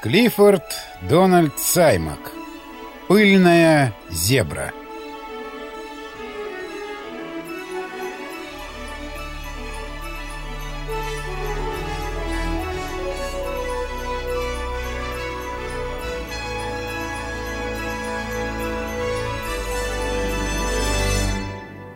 Клиффорд Дональд Саймак. Пыльная зебра.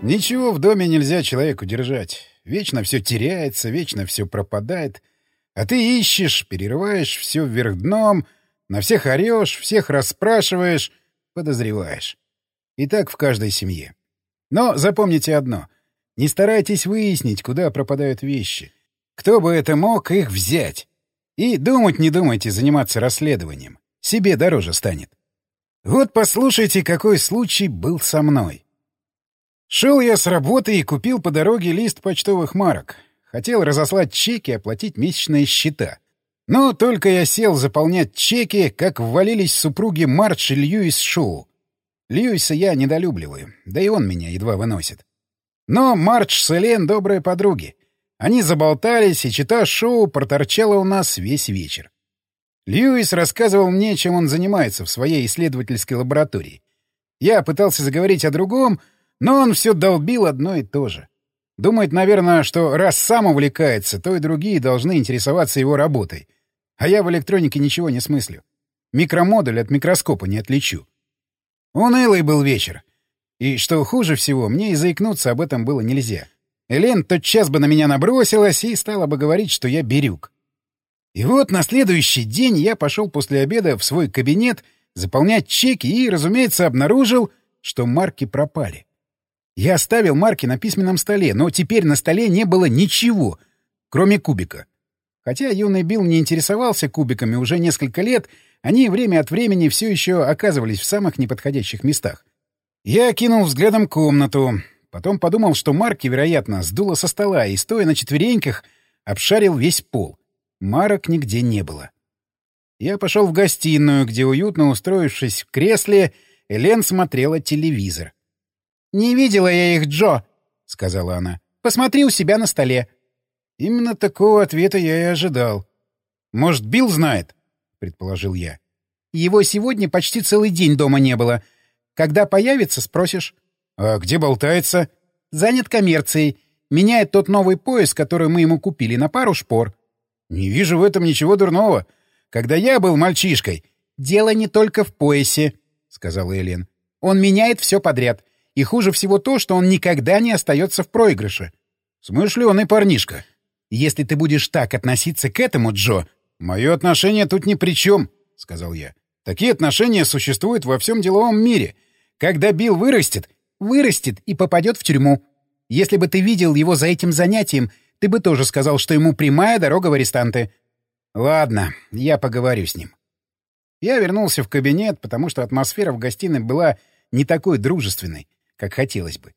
Ничего в доме нельзя человеку держать. Вечно все теряется, вечно все пропадает — а ты ищешь, перерываешь все вверх дном, на всех орешь, всех расспрашиваешь, подозреваешь. И так в каждой семье. Но запомните одно. Не старайтесь выяснить, куда пропадают вещи. Кто бы это мог их взять? И думать не думайте заниматься расследованием. Себе дороже станет. Вот послушайте, какой случай был со мной. Шел я с работы и купил по дороге лист почтовых марок. Хотел разослать чеки, оплатить месячные счета. Но только я сел заполнять чеки, как ввалились супруги Мардж и Льюис Шоу. Льюиса я недолюбливаю, да и он меня едва выносит. Но Мардж с Элен — добрые подруги. Они заболтались, и чита Шоу проторчала у нас весь вечер. Льюис рассказывал мне, чем он занимается в своей исследовательской лаборатории. Я пытался заговорить о другом, но он все долбил одно и то же. Думает, наверное, что раз сам увлекается, то и другие должны интересоваться его работой. А я в электронике ничего не смыслю. Микромодуль от микроскопа не отличу. Унылый был вечер. И, что хуже всего, мне и заикнуться об этом было нельзя. Элен тотчас бы на меня набросилась и стала бы говорить, что я берюк. И вот на следующий день я пошел после обеда в свой кабинет заполнять чеки и, разумеется, обнаружил, что марки пропали. Я оставил марки на письменном столе, но теперь на столе не было ничего, кроме кубика. Хотя юный Билл не интересовался кубиками уже несколько лет, они время от времени все еще оказывались в самых неподходящих местах. Я кинул взглядом комнату, потом подумал, что марки, вероятно, сдуло со стола и, стоя на четвереньках, обшарил весь пол. Марок нигде не было. Я пошел в гостиную, где, уютно устроившись в кресле, Элен смотрела телевизор. «Не видела я их, Джо», — сказала она. «Посмотри у себя на столе». Именно такого ответа я и ожидал. «Может, Билл знает?» — предположил я. «Его сегодня почти целый день дома не было. Когда появится, спросишь». «А где болтается?» «Занят коммерцией. Меняет тот новый пояс, который мы ему купили, на пару шпор». «Не вижу в этом ничего дурного. Когда я был мальчишкой...» «Дело не только в поясе», — сказала Элен. «Он меняет все подряд. И хуже всего то, что он никогда не остается в проигрыше. Смышленый парнишка. Если ты будешь так относиться к этому, Джо... Мое отношение тут ни при чем, — сказал я. Такие отношения существуют во всем деловом мире. Когда Билл вырастет, вырастет и попадет в тюрьму. Если бы ты видел его за этим занятием, ты бы тоже сказал, что ему прямая дорога в арестанты. Ладно, я поговорю с ним. Я вернулся в кабинет, потому что атмосфера в гостиной была не такой дружественной как хотелось бы.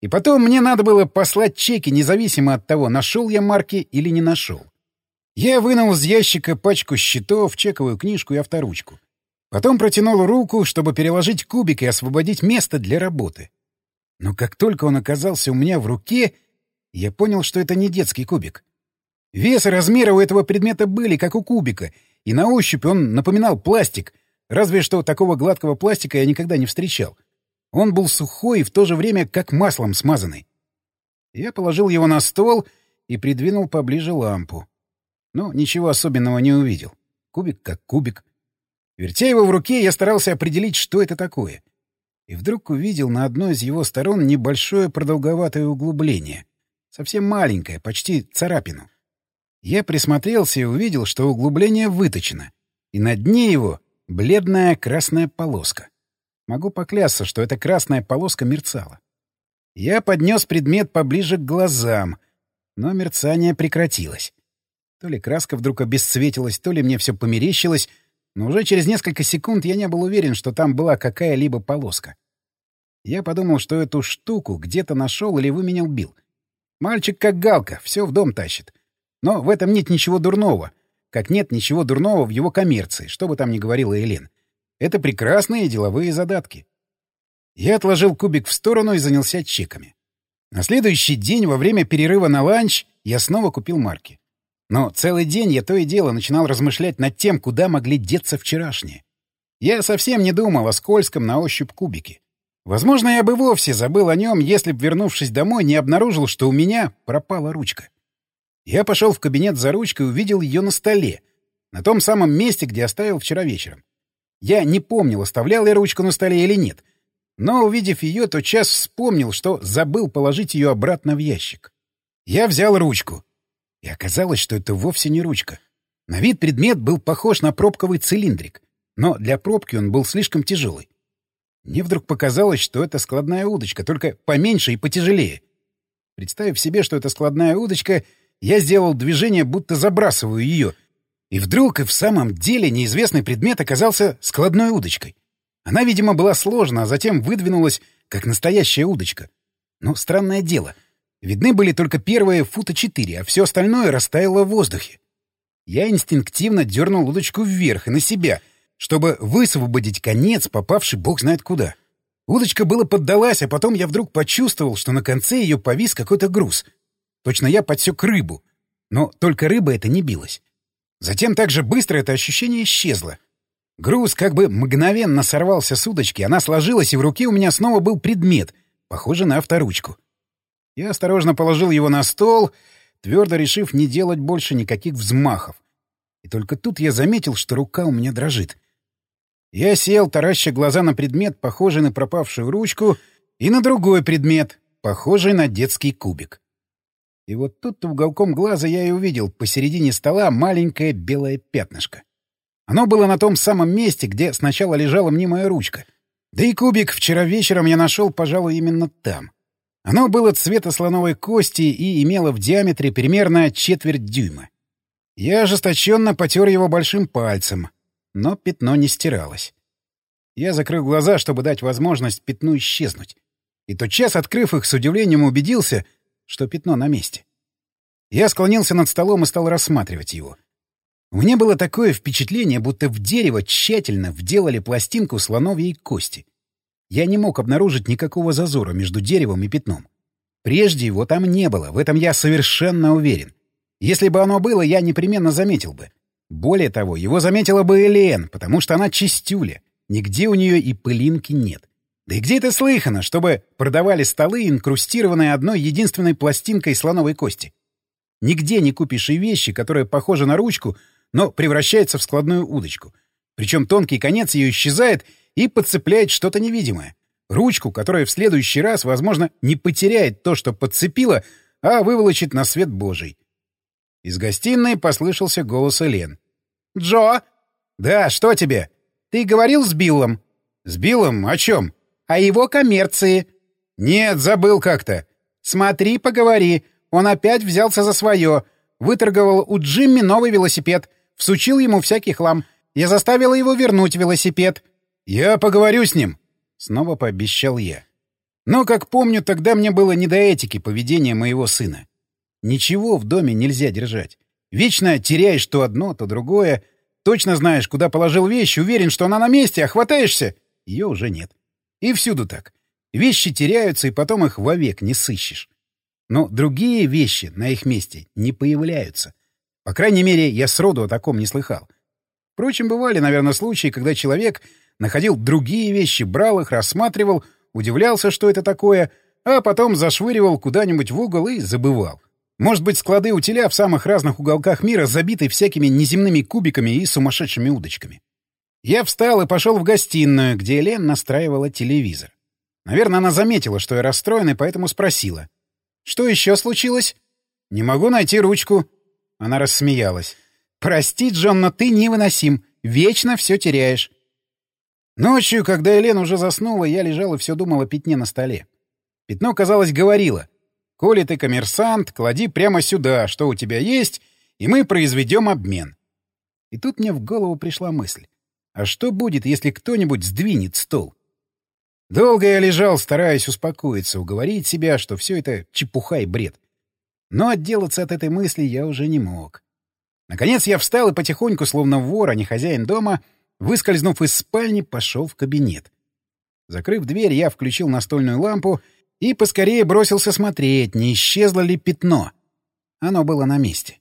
И потом мне надо было послать чеки, независимо от того, нашел я марки или не нашел. Я вынул из ящика пачку счетов, чековую книжку и авторучку. Потом протянул руку, чтобы переложить кубик и освободить место для работы. Но как только он оказался у меня в руке, я понял, что это не детский кубик. Вес и размеры у этого предмета были, как у кубика, и на ощупь он напоминал пластик, разве что такого гладкого пластика я никогда не встречал. Он был сухой и в то же время как маслом смазанный. Я положил его на стол и придвинул поближе лампу. Но ничего особенного не увидел. Кубик как кубик. Вертя его в руке, я старался определить, что это такое. И вдруг увидел на одной из его сторон небольшое продолговатое углубление. Совсем маленькое, почти царапину. Я присмотрелся и увидел, что углубление выточено, и на дне его бледная красная полоска. Могу поклясться, что эта красная полоска мерцала. Я поднес предмет поближе к глазам, но мерцание прекратилось. То ли краска вдруг обесцветилась, то ли мне все померещилось, но уже через несколько секунд я не был уверен, что там была какая-либо полоска. Я подумал, что эту штуку где-то нашел или выменял Бил. Мальчик как галка, все в дом тащит. Но в этом нет ничего дурного, как нет ничего дурного в его коммерции, что бы там ни говорила Элен. Это прекрасные деловые задатки. Я отложил кубик в сторону и занялся чеками. На следующий день, во время перерыва на ланч, я снова купил марки. Но целый день я то и дело начинал размышлять над тем, куда могли деться вчерашние. Я совсем не думал о скользком на ощупь кубике. Возможно, я бы вовсе забыл о нем, если б, вернувшись домой, не обнаружил, что у меня пропала ручка. Я пошел в кабинет за ручкой и увидел ее на столе, на том самом месте, где оставил вчера вечером. Я не помнил, оставлял я ручку на столе или нет, но, увидев ее, тотчас вспомнил, что забыл положить ее обратно в ящик. Я взял ручку. И оказалось, что это вовсе не ручка. На вид предмет был похож на пробковый цилиндрик, но для пробки он был слишком тяжелый. Мне вдруг показалось, что это складная удочка, только поменьше и потяжелее. Представив себе, что это складная удочка, я сделал движение, будто забрасываю ее. И вдруг и в самом деле неизвестный предмет оказался складной удочкой. Она, видимо, была сложна, а затем выдвинулась, как настоящая удочка. Но странное дело. Видны были только первые фута четыре, а все остальное растаяло в воздухе. Я инстинктивно дернул удочку вверх и на себя, чтобы высвободить конец, попавший бог знает куда. Удочка было поддалась, а потом я вдруг почувствовал, что на конце ее повис какой-то груз. Точно я подсек рыбу. Но только рыба это не билась. Затем так же быстро это ощущение исчезло. Груз как бы мгновенно сорвался с удочки, она сложилась, и в руке у меня снова был предмет, похожий на авторучку. Я осторожно положил его на стол, твердо решив не делать больше никаких взмахов. И только тут я заметил, что рука у меня дрожит. Я сел, тараща глаза на предмет, похожий на пропавшую ручку, и на другой предмет, похожий на детский кубик. И вот тут уголком глаза я и увидел посередине стола маленькое белое пятнышко. Оно было на том самом месте, где сначала лежала мнимая ручка. Да и кубик вчера вечером я нашел, пожалуй, именно там. Оно было цвета слоновой кости и имело в диаметре примерно четверть дюйма. Я ожесточенно потер его большим пальцем, но пятно не стиралось. Я закрыл глаза, чтобы дать возможность пятну исчезнуть. И тотчас, открыв их, с удивлением убедился, что пятно на месте. Я склонился над столом и стал рассматривать его. У меня было такое впечатление, будто в дерево тщательно вделали пластинку слоновьей кости. Я не мог обнаружить никакого зазора между деревом и пятном. Прежде его там не было, в этом я совершенно уверен. Если бы оно было, я непременно заметил бы. Более того, его заметила бы Элен, потому что она чистюля. Нигде у нее и пылинки нет. Да и где это слыхано, чтобы продавали столы, инкрустированные одной единственной пластинкой слоновой кости? Нигде не купишь и вещи, которые похожи на ручку, но превращается в складную удочку. Причем тонкий конец ее исчезает и подцепляет что-то невидимое. Ручку, которая в следующий раз, возможно, не потеряет то, что подцепила, а выволочит на свет Божий. Из гостиной послышался голос Элен. «Джо!» «Да, что тебе?» «Ты говорил с Биллом?» «С Биллом? О чем?» «О его коммерции». «Нет, забыл как-то». «Смотри, поговори. Он опять взялся за свое. Выторговал у Джимми новый велосипед. Всучил ему всякий хлам. Я заставила его вернуть велосипед. «Я поговорю с ним», — снова пообещал я. Но, как помню, тогда мне было не до этики поведения моего сына. Ничего в доме нельзя держать. Вечно теряешь то одно, то другое. Точно знаешь, куда положил вещь, уверен, что она на месте, а хватаешься — ее уже нет. И всюду так. Вещи теряются, и потом их вовек не сыщешь. Но другие вещи на их месте не появляются. По крайней мере, я сроду о таком не слыхал. Впрочем, бывали, наверное, случаи, когда человек находил другие вещи, брал их, рассматривал, удивлялся, что это такое, а потом зашвыривал куда-нибудь в угол и забывал. Может быть, склады утиля в самых разных уголках мира забиты всякими неземными кубиками и сумасшедшими удочками. Я встал и пошел в гостиную, где Элен настраивала телевизор. Наверное, она заметила, что я расстроен, и поэтому спросила. «Что еще случилось?» «Не могу найти ручку». Она рассмеялась. «Прости, Джон, но ты невыносим. Вечно все теряешь». Ночью, когда Елена уже заснула, я лежал и все думал о пятне на столе. Пятно, казалось, говорило. «Коли ты коммерсант, клади прямо сюда, что у тебя есть, и мы произведем обмен». И тут мне в голову пришла мысль. А что будет, если кто-нибудь сдвинет стол? Долго я лежал, стараясь успокоиться, уговорить себя, что все это чепуха и бред. Но отделаться от этой мысли я уже не мог. Наконец я встал и потихоньку, словно вор, а не хозяин дома, выскользнув из спальни, пошел в кабинет. Закрыв дверь, я включил настольную лампу и поскорее бросился смотреть, не исчезло ли пятно. Оно было на месте.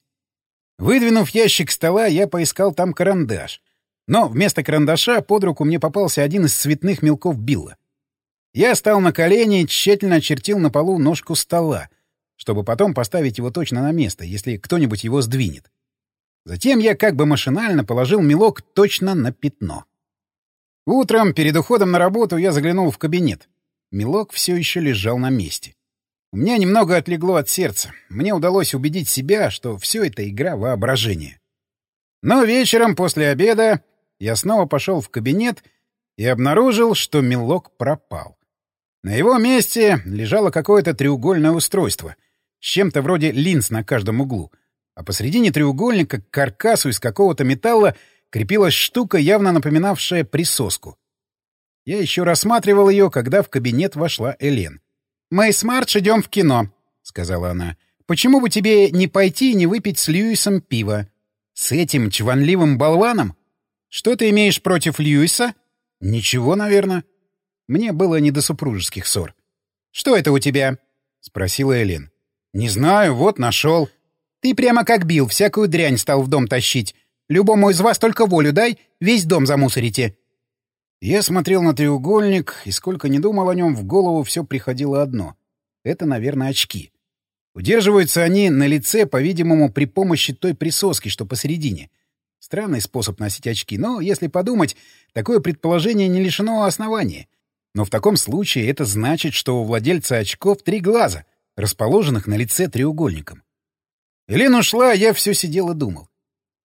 Выдвинув ящик стола, я поискал там карандаш. Но вместо карандаша под руку мне попался один из цветных мелков Билла. Я стал на колени и тщательно очертил на полу ножку стола, чтобы потом поставить его точно на место, если кто-нибудь его сдвинет. Затем я как бы машинально положил мелок точно на пятно. Утром, перед уходом на работу, я заглянул в кабинет. Мелок все еще лежал на месте. У меня немного отлегло от сердца. Мне удалось убедить себя, что все это игра воображения. Но вечером после обеда я снова пошел в кабинет и обнаружил, что мелок пропал. На его месте лежало какое-то треугольное устройство с чем-то вроде линз на каждом углу, а посредине треугольника к каркасу из какого-то металла крепилась штука, явно напоминавшая присоску. Я еще рассматривал ее, когда в кабинет вошла Элен. «Мы с Мардж идем в кино», — сказала она. «Почему бы тебе не пойти и не выпить с Льюисом пиво? С этим чванливым болваном? Что ты имеешь против Льюиса?» «Ничего, наверное». Мне было не до супружеских ссор. «Что это у тебя?» — спросила Элен. «Не знаю, вот нашел». «Ты прямо как бил, всякую дрянь стал в дом тащить. Любому из вас только волю дай, весь дом замусорите». Я смотрел на треугольник, и сколько не думал о нем, в голову все приходило одно. Это, наверное, очки. Удерживаются они на лице, по-видимому, при помощи той присоски, что посередине. Странный способ носить очки, но, если подумать, такое предположение не лишено основания. Но в таком случае это значит, что у владельца очков три глаза, расположенных на лице треугольником. Элен ушла, я все сидел и думал.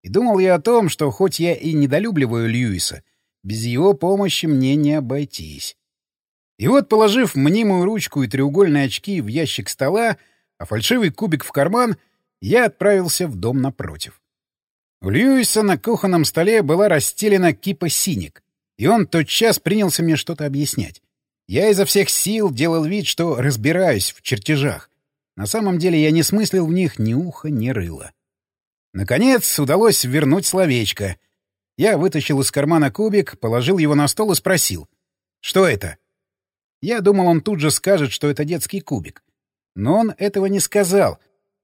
И думал я о том, что хоть я и недолюбливаю Льюиса, без его помощи мне не обойтись. И вот, положив мнимую ручку и треугольные очки в ящик стола, а фальшивый кубик в карман, я отправился в дом напротив. У Льюиса на кухонном столе была расстелена кипа синик, и он тотчас принялся мне что-то объяснять. Я изо всех сил делал вид, что разбираюсь в чертежах. На самом деле я не смыслил в них ни уха, ни рыла. Наконец удалось вернуть словечко. Я вытащил из кармана кубик, положил его на стол и спросил. «Что это?» Я думал, он тут же скажет, что это детский кубик. Но он этого не сказал.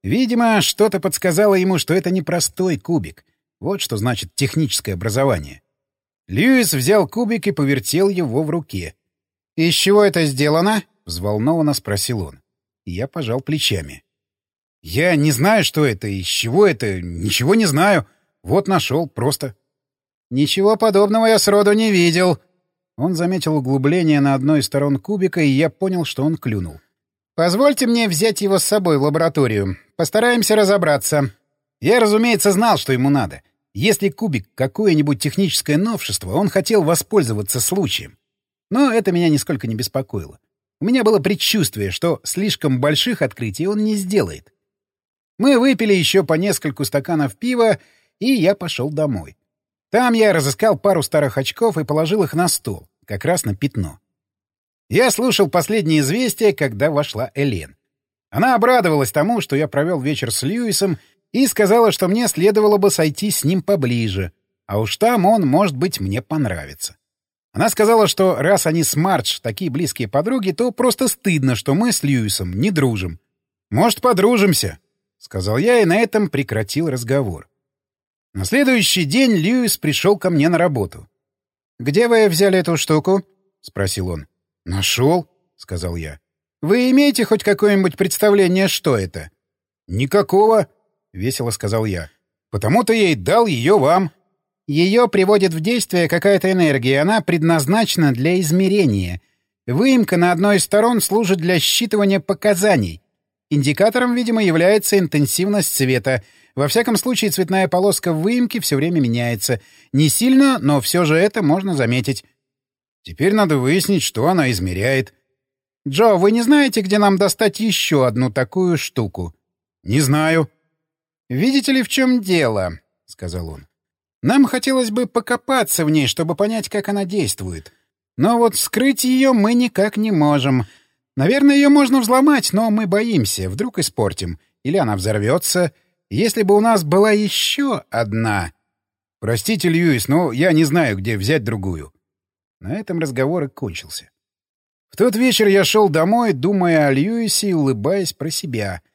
Видимо, что-то подсказало ему, что это не простой кубик. Вот что значит техническое образование. Льюис взял кубик и повертел его в руке. «Из чего это сделано?» — взволнованно спросил он. я пожал плечами. «Я не знаю, что это, из чего это, ничего не знаю. Вот нашел, просто». «Ничего подобного я сроду не видел». Он заметил углубление на одной из сторон кубика, и я понял, что он клюнул. «Позвольте мне взять его с собой в лабораторию. Постараемся разобраться». Я, разумеется, знал, что ему надо. Если кубик — какое-нибудь техническое новшество, он хотел воспользоваться случаем. Но это меня нисколько не беспокоило. У меня было предчувствие, что слишком больших открытий он не сделает. Мы выпили еще по нескольку стаканов пива, и я пошел домой. Там я разыскал пару старых очков и положил их на стол, как раз на пятно. Я слушал последние известия, когда вошла Элен. Она обрадовалась тому, что я провел вечер с Льюисом и сказала, что мне следовало бы сойти с ним поближе, а уж там он, может быть, мне понравится. Она сказала, что раз они с Мардж такие близкие подруги, то просто стыдно, что мы с Льюисом не дружим. «Может, подружимся?» — сказал я, и на этом прекратил разговор. На следующий день Льюис пришел ко мне на работу. «Где вы взяли эту штуку?» — спросил он. «Нашел», — сказал я. «Вы имеете хоть какое-нибудь представление, что это?» «Никакого», — весело сказал я. «Потому-то я и дал ее вам». «Ее приводит в действие какая-то энергия, она предназначена для измерения. Выемка на одной из сторон служит для считывания показаний. Индикатором, видимо, является интенсивность света. Во всяком случае, цветная полоска в выемке все время меняется. Не сильно, но все же это можно заметить. Теперь надо выяснить, что она измеряет». «Джо, вы не знаете, где нам достать еще одну такую штуку?» «Не знаю», «Видите ли, в чем дело?» — сказал он. «Нам хотелось бы покопаться в ней, чтобы понять, как она действует. Но вот вскрыть ее мы никак не можем. Наверное, ее можно взломать, но мы боимся. Вдруг испортим. Или она взорвется. Если бы у нас была еще одна...» «Простите, Льюис, но я не знаю, где взять другую». На этом разговор и кончился. В тот вечер я шел домой, думая о Льюисе и улыбаясь про себя —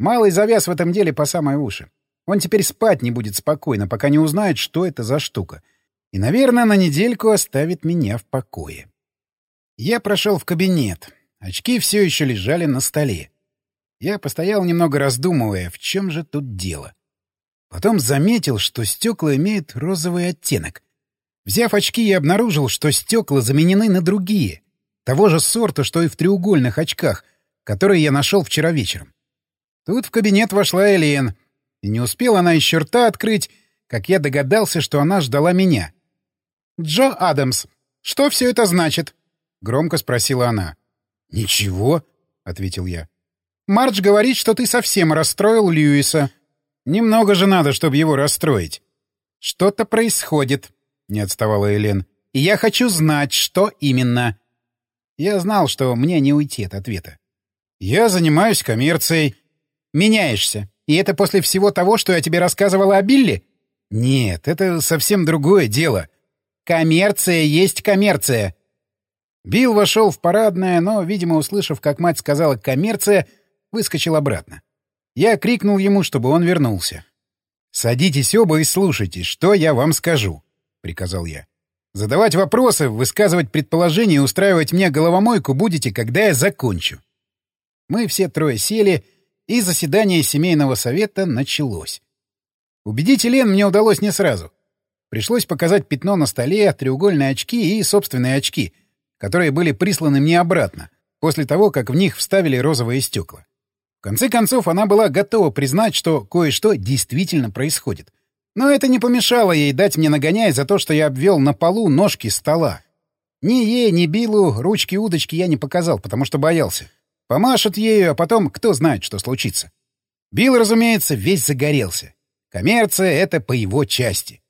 Малый завяз в этом деле по самой уши. Он теперь спать не будет спокойно, пока не узнает, что это за штука. И, наверное, на недельку оставит меня в покое. Я прошел в кабинет. Очки все еще лежали на столе. Я постоял немного раздумывая, в чем же тут дело. Потом заметил, что стекла имеют розовый оттенок. Взяв очки, я обнаружил, что стекла заменены на другие, того же сорта, что и в треугольных очках, которые я нашел вчера вечером. Тут в кабинет вошла Элен, и не успела она еще рта открыть, как я догадался, что она ждала меня. «Джо Адамс, что все это значит?» — громко спросила она. «Ничего», — ответил я. «Мардж говорит, что ты совсем расстроил Льюиса». «Немного же надо, чтобы его расстроить». «Что-то происходит», — не отставала Элен. «И я хочу знать, что именно». Я знал, что мне не уйти от ответа. «Я занимаюсь коммерцией». «Меняешься. И это после всего того, что я тебе рассказывала о Билли?» «Нет, это совсем другое дело». «Коммерция есть коммерция». Билл вошел в парадное, но, видимо, услышав, как мать сказала «коммерция», выскочил обратно. Я крикнул ему, чтобы он вернулся. «Садитесь оба и слушайте, что я вам скажу», — приказал я. «Задавать вопросы, высказывать предположения и устраивать мне головомойку будете, когда я закончу». Мы все трое сели, и заседание семейного совета началось. Убедить Лен мне удалось не сразу. Пришлось показать пятно на столе, треугольные очки и собственные очки, которые были присланы мне обратно, после того, как в них вставили розовые стекла. В конце концов, она была готова признать, что кое-что действительно происходит. Но это не помешало ей дать мне нагоняй за то, что я обвел на полу ножки стола. Ни ей, ни Биллу ручки-удочки я не показал, потому что боялся. Помашут ею, а потом кто знает, что случится. Билл, разумеется, весь загорелся. Коммерция — это по его части.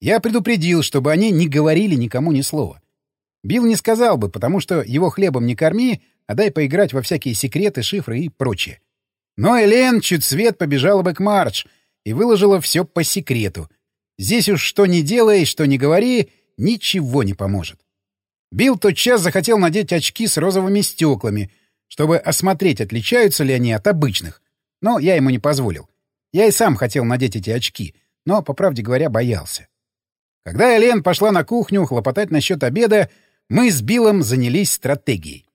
Я предупредил, чтобы они не говорили никому ни слова. Билл не сказал бы, потому что его хлебом не корми, а дай поиграть во всякие секреты, шифры и прочее. Но Элен чуть свет побежала бы к Мардж и выложила все по секрету. Здесь уж что ни делай, что ни говори, ничего не поможет. Билл тотчас захотел надеть очки с розовыми стеклами, чтобы осмотреть, отличаются ли они от обычных. Но я ему не позволил. Я и сам хотел надеть эти очки, но, по правде говоря, боялся. Когда Элен пошла на кухню хлопотать насчет обеда, мы с Биллом занялись стратегией.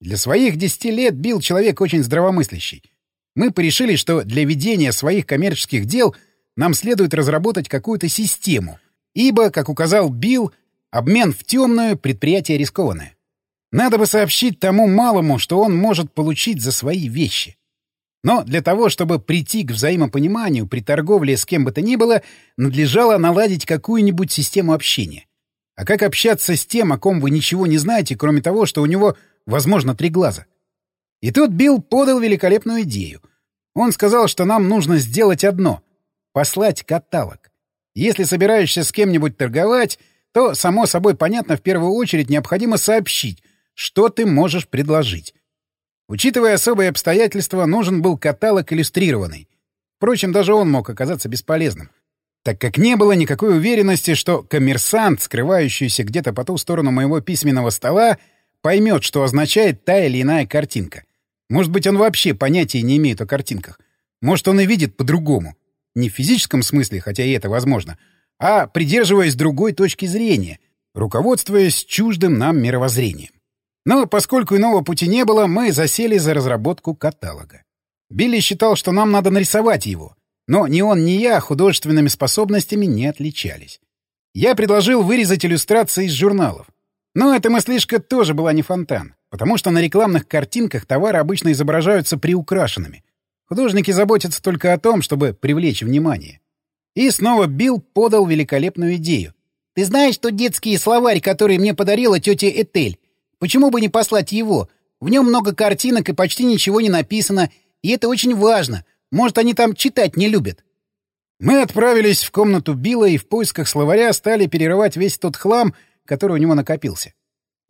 Для своих десяти лет Билл человек очень здравомыслящий. Мы порешили, что для ведения своих коммерческих дел нам следует разработать какую-то систему, ибо, как указал Билл, обмен в темную — предприятие рискованное. Надо бы сообщить тому малому, что он может получить за свои вещи. Но для того, чтобы прийти к взаимопониманию при торговле с кем бы то ни было, надлежало наладить какую-нибудь систему общения. А как общаться с тем, о ком вы ничего не знаете, кроме того, что у него, возможно, три глаза? И тут Билл подал великолепную идею. Он сказал, что нам нужно сделать одно — послать каталог. Если собираешься с кем-нибудь торговать, то, само собой понятно, в первую очередь необходимо сообщить, что ты можешь предложить. Учитывая особые обстоятельства, нужен был каталог иллюстрированный. Впрочем, даже он мог оказаться бесполезным, так как не было никакой уверенности, что коммерсант, скрывающийся где-то по ту сторону моего письменного стола, поймет, что означает та или иная картинка. Может быть, он вообще понятия не имеет о картинках. Может, он и видит по-другому. Не в физическом смысле, хотя и это возможно, а придерживаясь другой точки зрения, руководствуясь чуждым нам мировоззрением. Но поскольку иного пути не было, мы засели за разработку каталога. Билли считал, что нам надо нарисовать его. Но ни он, ни я художественными способностями не отличались. Я предложил вырезать иллюстрации из журналов. Но эта мыслишка тоже была не фонтан, потому что на рекламных картинках товары обычно изображаются приукрашенными. Художники заботятся только о том, чтобы привлечь внимание. И снова Билл подал великолепную идею. «Ты знаешь тот детский словарь, который мне подарила тетя Этель? Почему бы не послать его? В нем много картинок и почти ничего не написано, и это очень важно. Может, они там читать не любят». Мы отправились в комнату Билла и в поисках словаря стали перерывать весь тот хлам, который у него накопился.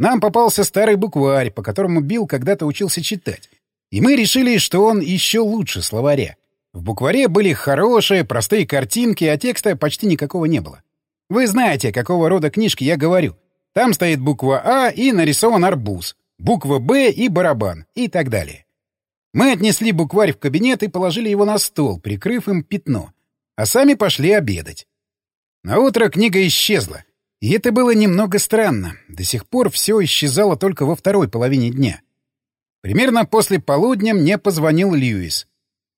Нам попался старый букварь, по которому Билл когда-то учился читать. И мы решили, что он еще лучше словаря. В букваре были хорошие, простые картинки, а текста почти никакого не было. Вы знаете, какого рода книжки я говорю. Там стоит буква А и нарисован арбуз, буква Б и барабан и так далее. Мы отнесли букварь в кабинет и положили его на стол, прикрыв им пятно. а сами пошли обедать. На утро книга исчезла. И это было немного странно. До сих пор все исчезало только во второй половине дня. Примерно после полудня мне позвонил Льюис.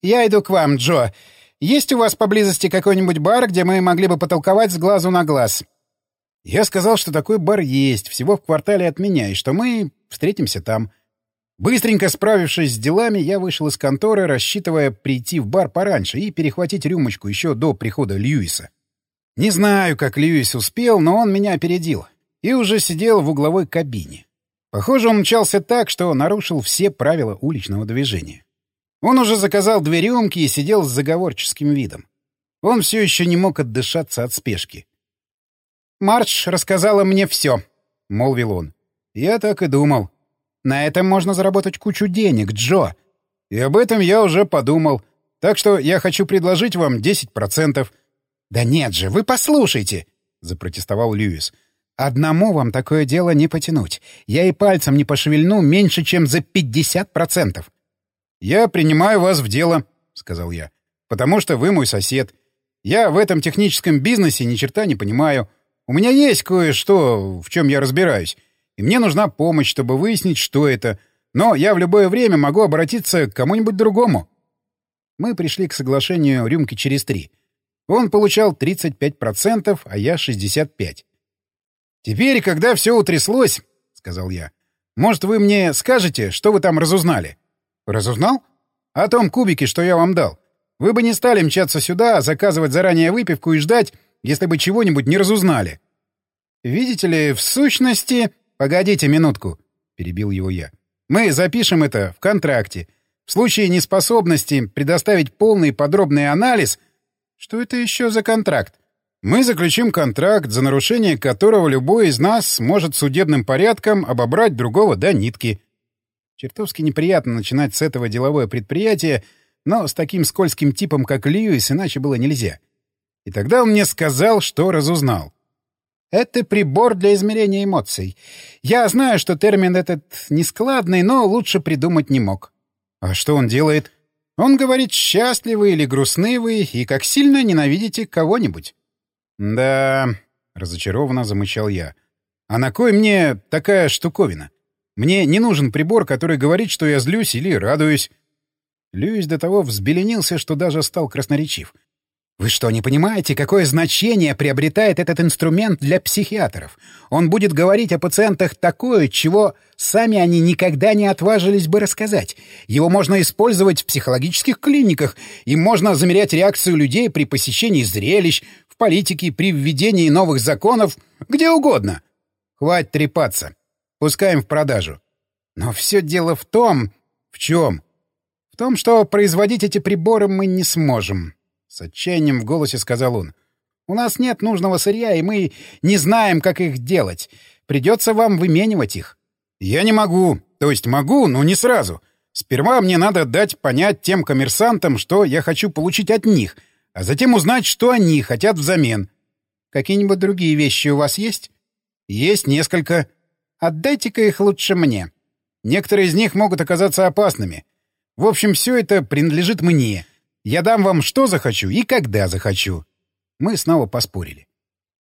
«Я иду к вам, Джо. Есть у вас поблизости какой-нибудь бар, где мы могли бы потолковать с глазу на глаз?» Я сказал, что такой бар есть, всего в квартале от меня, и что мы встретимся там. Быстренько справившись с делами, я вышел из конторы, рассчитывая прийти в бар пораньше и перехватить рюмочку еще до прихода Льюиса. Не знаю, как Льюис успел, но он меня опередил и уже сидел в угловой кабине. Похоже, он мчался так, что нарушил все правила уличного движения. Он уже заказал две рюмки и сидел с заговорческим видом. Он все еще не мог отдышаться от спешки. «Марч рассказала мне все», — молвил он. «Я так и думал. На этом можно заработать кучу денег, Джо. И об этом я уже подумал. Так что я хочу предложить вам 10%. «Да нет же, вы послушайте!» — запротестовал Льюис. «Одному вам такое дело не потянуть. Я и пальцем не пошевельну меньше, чем за 50%. «Я принимаю вас в дело», — сказал я, — «потому что вы мой сосед. Я в этом техническом бизнесе ни черта не понимаю. У меня есть кое-что, в чем я разбираюсь, и мне нужна помощь, чтобы выяснить, что это. Но я в любое время могу обратиться к кому-нибудь другому». Мы пришли к соглашению рюмки через три. Он получал 35%, а я 65%. «Теперь, когда все утряслось, — сказал я, — может, вы мне скажете, что вы там разузнали?» Разузнал? О том кубике, что я вам дал. Вы бы не стали мчаться сюда, заказывать заранее выпивку и ждать, если бы чего-нибудь не разузнали. Видите ли, в сущности... Погодите минутку, — перебил его я. Мы запишем это в контракте. В случае неспособности предоставить полный подробный анализ... Что это еще за контракт? Мы заключим контракт, за нарушение которого любой из нас сможет судебным порядком обобрать другого до нитки. Чертовски неприятно начинать с этого деловое предприятие, но с таким скользким типом, как Льюис, иначе было нельзя. И тогда он мне сказал, что разузнал. Это прибор для измерения эмоций. Я знаю, что термин этот нескладный, но лучше придумать не мог. А что он делает? Он говорит, счастливы или грустны вы, и как сильно ненавидите кого-нибудь. Да, разочарованно замычал я. А на кой мне такая штуковина? Мне не нужен прибор, который говорит, что я злюсь или радуюсь. Льюис до того взбеленился, что даже стал красноречив. Вы что, не понимаете, какое значение приобретает этот инструмент для психиатров? Он будет говорить о пациентах такое, чего сами они никогда не отважились бы рассказать. Его можно использовать в психологических клиниках, и можно замерять реакцию людей при посещении зрелищ, в политике, при введении новых законов, где угодно. Хватит трепаться. Пускаем в продажу. Но все дело в том... В чем? В том, что производить эти приборы мы не сможем. С отчаянием в голосе сказал он. У нас нет нужного сырья, и мы не знаем, как их делать. Придется вам выменивать их. Я не могу. То есть могу, но не сразу. Сперва мне надо дать понять тем коммерсантам, что я хочу получить от них, а затем узнать, что они хотят взамен. Какие-нибудь другие вещи у вас есть? Есть несколько. Отдайте-ка их лучше мне. Некоторые из них могут оказаться опасными. В общем, все это принадлежит мне. Я дам вам что захочу и когда захочу. Мы снова поспорили.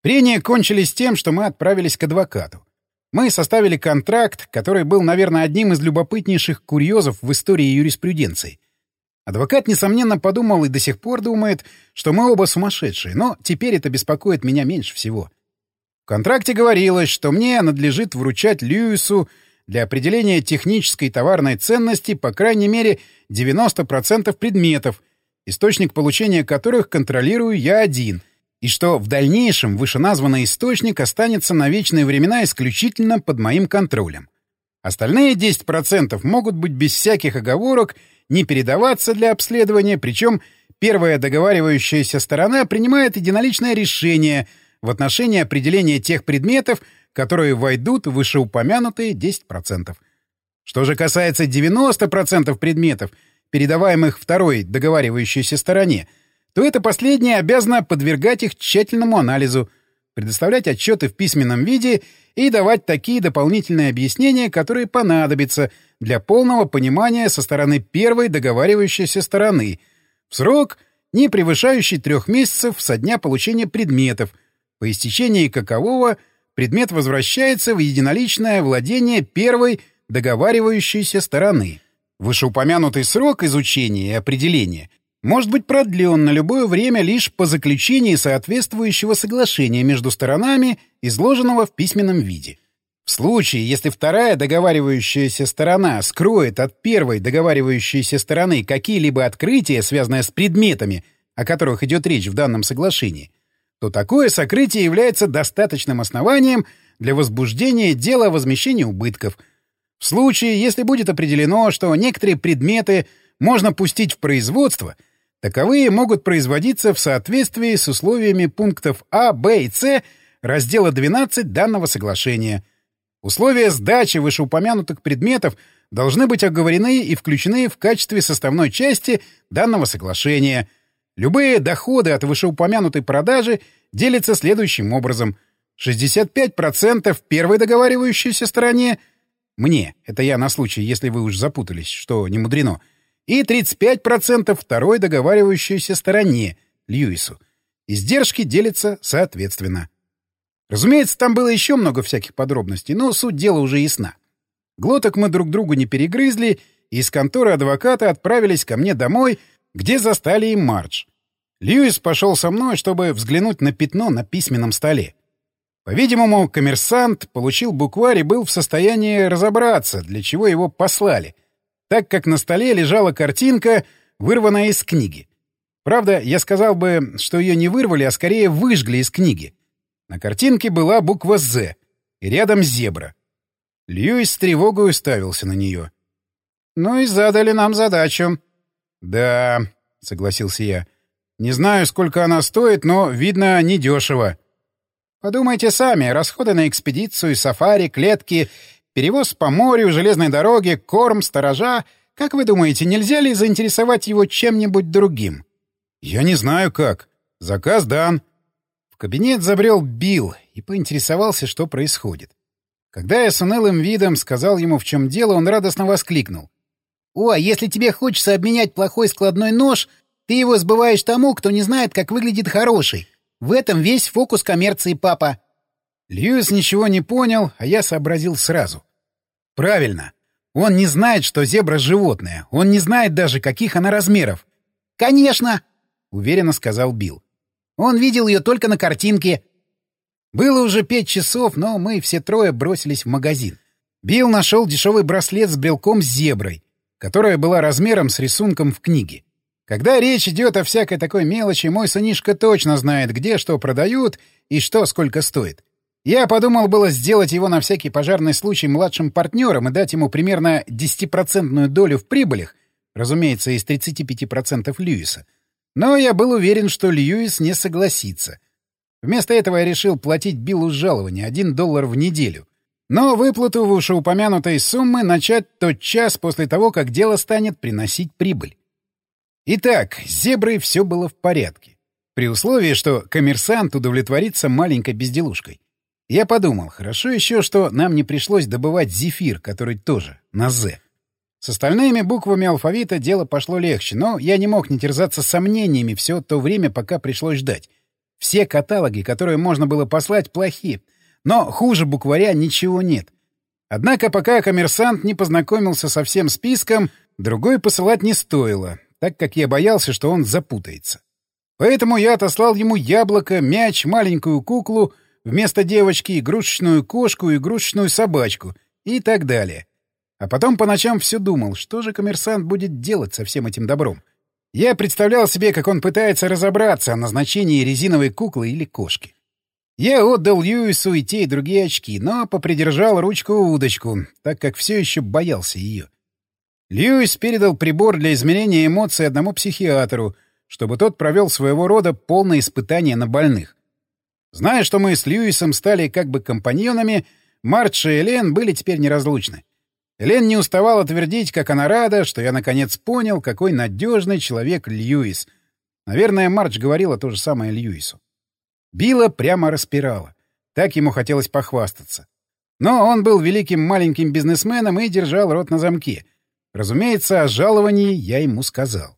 Прения кончились тем, что мы отправились к адвокату. Мы составили контракт, который был, наверное, одним из любопытнейших курьезов в истории юриспруденции. Адвокат, несомненно, подумал и до сих пор думает, что мы оба сумасшедшие, но теперь это беспокоит меня меньше всего контракте говорилось, что мне надлежит вручать Льюису для определения технической товарной ценности по крайней мере 90% предметов, источник получения которых контролирую я один, и что в дальнейшем вышеназванный источник останется на вечные времена исключительно под моим контролем. Остальные 10% могут быть без всяких оговорок не передаваться для обследования, причем первая договаривающаяся сторона принимает единоличное решение — в отношении определения тех предметов, которые войдут в вышеупомянутые 10%. Что же касается 90% предметов, передаваемых второй договаривающейся стороне, то это последняя обязана подвергать их тщательному анализу, предоставлять отчеты в письменном виде и давать такие дополнительные объяснения, которые понадобятся для полного понимания со стороны первой договаривающейся стороны, в срок не превышающий трех месяцев со дня получения предметов, по истечении какового предмет возвращается в единоличное владение первой договаривающейся стороны. Вышеупомянутый срок изучения и определения может быть продлен на любое время лишь по заключении соответствующего соглашения между сторонами, изложенного в письменном виде. В случае, если вторая договаривающаяся сторона скроет от первой договаривающейся стороны какие-либо открытия, связанные с предметами, о которых идет речь в данном соглашении, то такое сокрытие является достаточным основанием для возбуждения дела о возмещении убытков. В случае, если будет определено, что некоторые предметы можно пустить в производство, таковые могут производиться в соответствии с условиями пунктов А, Б и С раздела 12 данного соглашения — Условия сдачи вышеупомянутых предметов должны быть оговорены и включены в качестве составной части данного соглашения. Любые доходы от вышеупомянутой продажи делятся следующим образом. 65% первой договаривающейся стороне — мне, это я на случай, если вы уж запутались, что не мудрено, и 35% второй договаривающейся стороне, Льюису. Издержки делятся соответственно. Разумеется, там было еще много всяких подробностей, но суть дела уже ясна. Глоток мы друг другу не перегрызли, и из конторы адвоката отправились ко мне домой, где застали и Мардж. Льюис пошел со мной, чтобы взглянуть на пятно на письменном столе. По-видимому, коммерсант получил букварь и был в состоянии разобраться, для чего его послали, так как на столе лежала картинка, вырванная из книги. Правда, я сказал бы, что ее не вырвали, а скорее выжгли из книги. На картинке была буква «З» и рядом зебра. Льюис с тревогой уставился на нее. «Ну и задали нам задачу». «Да», — согласился я. «Не знаю, сколько она стоит, но, видно, недешево». «Подумайте сами. Расходы на экспедицию, сафари, клетки, перевоз по морю, железной дороге, корм, сторожа. Как вы думаете, нельзя ли заинтересовать его чем-нибудь другим?» «Я не знаю как. Заказ дан кабинет забрел Билл и поинтересовался, что происходит. Когда я с унылым видом сказал ему, в чем дело, он радостно воскликнул. «О, если тебе хочется обменять плохой складной нож, ты его сбываешь тому, кто не знает, как выглядит хороший. В этом весь фокус коммерции, папа». Льюис ничего не понял, а я сообразил сразу. «Правильно. Он не знает, что зебра — животное. Он не знает даже, каких она размеров». «Конечно!» — уверенно сказал Билл. Он видел ее только на картинке. Было уже пять часов, но мы все трое бросились в магазин. Билл нашел дешевый браслет с брелком с зеброй, которая была размером с рисунком в книге. Когда речь идет о всякой такой мелочи, мой сынишка точно знает, где что продают и что сколько стоит. Я подумал было сделать его на всякий пожарный случай младшим партнером и дать ему примерно 10% долю в прибылях, разумеется, из 35% Льюиса. Но я был уверен, что Льюис не согласится. Вместо этого я решил платить Биллу жалование — один доллар в неделю. Но выплату вышеупомянутой суммы начать тот час после того, как дело станет приносить прибыль. Итак, с зеброй все было в порядке. При условии, что коммерсант удовлетворится маленькой безделушкой. Я подумал, хорошо еще, что нам не пришлось добывать зефир, который тоже на «З». С остальными буквами алфавита дело пошло легче, но я не мог не терзаться сомнениями все то время, пока пришлось ждать. Все каталоги, которые можно было послать, плохи, но хуже букваря ничего нет. Однако пока коммерсант не познакомился со всем списком, другой посылать не стоило, так как я боялся, что он запутается. Поэтому я отослал ему яблоко, мяч, маленькую куклу, вместо девочки игрушечную кошку, игрушечную собачку и так далее. А потом по ночам все думал, что же коммерсант будет делать со всем этим добром. Я представлял себе, как он пытается разобраться о назначении резиновой куклы или кошки. Я отдал Льюису и те, и другие очки, но попридержал ручку-удочку, так как все еще боялся ее. Льюис передал прибор для измерения эмоций одному психиатру, чтобы тот провел своего рода полное испытание на больных. Зная, что мы с Льюисом стали как бы компаньонами, Мартш и Элен были теперь неразлучны. Элен не уставала твердить, как она рада, что я наконец понял, какой надежный человек Льюис. Наверное, Мардж говорила то же самое Льюису. Билла прямо распирала. Так ему хотелось похвастаться. Но он был великим маленьким бизнесменом и держал рот на замке. Разумеется, о жаловании я ему сказал.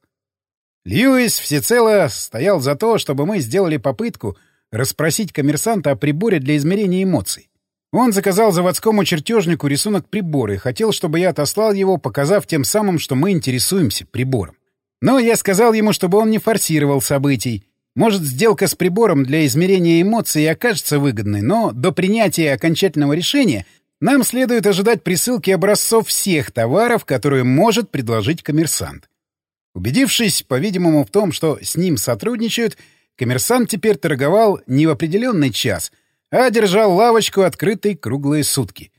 Льюис всецело стоял за то, чтобы мы сделали попытку расспросить коммерсанта о приборе для измерения эмоций. Он заказал заводскому чертежнику рисунок прибора и хотел, чтобы я отослал его, показав тем самым, что мы интересуемся прибором. Но я сказал ему, чтобы он не форсировал событий. Может, сделка с прибором для измерения эмоций окажется выгодной, но до принятия окончательного решения нам следует ожидать присылки образцов всех товаров, которые может предложить коммерсант. Убедившись, по-видимому, в том, что с ним сотрудничают, коммерсант теперь торговал не в определенный час, а держал лавочку открытой круглые сутки.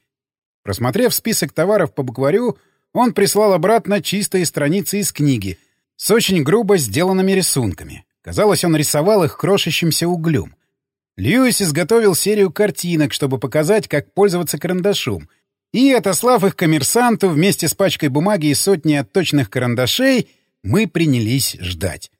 Просмотрев список товаров по букварю, он прислал обратно чистые страницы из книги с очень грубо сделанными рисунками. Казалось, он рисовал их крошащимся углем. Льюис изготовил серию картинок, чтобы показать, как пользоваться карандашом, и, отослав их коммерсанту вместе с пачкой бумаги и сотней отточенных карандашей, мы принялись ждать.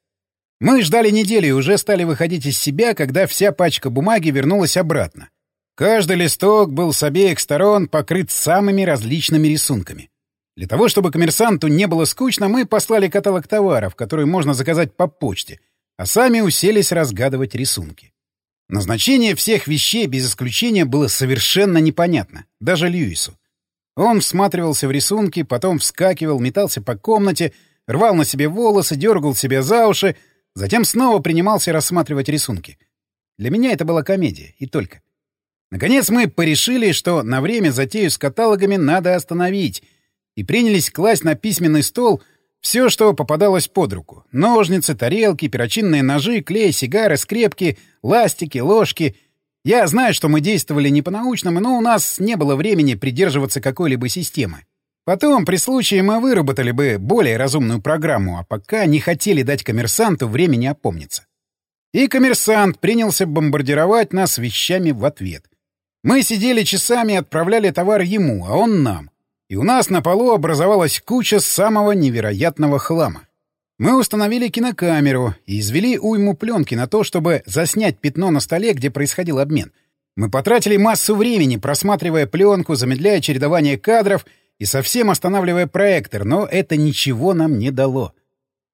Мы ждали неделю и уже стали выходить из себя, когда вся пачка бумаги вернулась обратно. Каждый листок был с обеих сторон покрыт самыми различными рисунками. Для того, чтобы коммерсанту не было скучно, мы послали каталог товаров, которые можно заказать по почте, а сами уселись разгадывать рисунки. Назначение всех вещей без исключения было совершенно непонятно, даже Льюису. Он всматривался в рисунки, потом вскакивал, метался по комнате, рвал на себе волосы, дергал себя за уши, затем снова принимался рассматривать рисунки. Для меня это была комедия, и только. Наконец мы порешили, что на время затею с каталогами надо остановить, и принялись класть на письменный стол все, что попадалось под руку. Ножницы, тарелки, перочинные ножи, клей, сигары, скрепки, ластики, ложки. Я знаю, что мы действовали не по-научному, но у нас не было времени придерживаться какой-либо системы. Потом, при случае, мы выработали бы более разумную программу, а пока не хотели дать коммерсанту времени опомниться. И коммерсант принялся бомбардировать нас вещами в ответ. Мы сидели часами отправляли товар ему, а он нам и у нас на полу образовалась куча самого невероятного хлама. Мы установили кинокамеру и извели уйму пленки на то, чтобы заснять пятно на столе, где происходил обмен. Мы потратили массу времени, просматривая пленку, замедляя чередование кадров и совсем останавливая проектор, но это ничего нам не дало.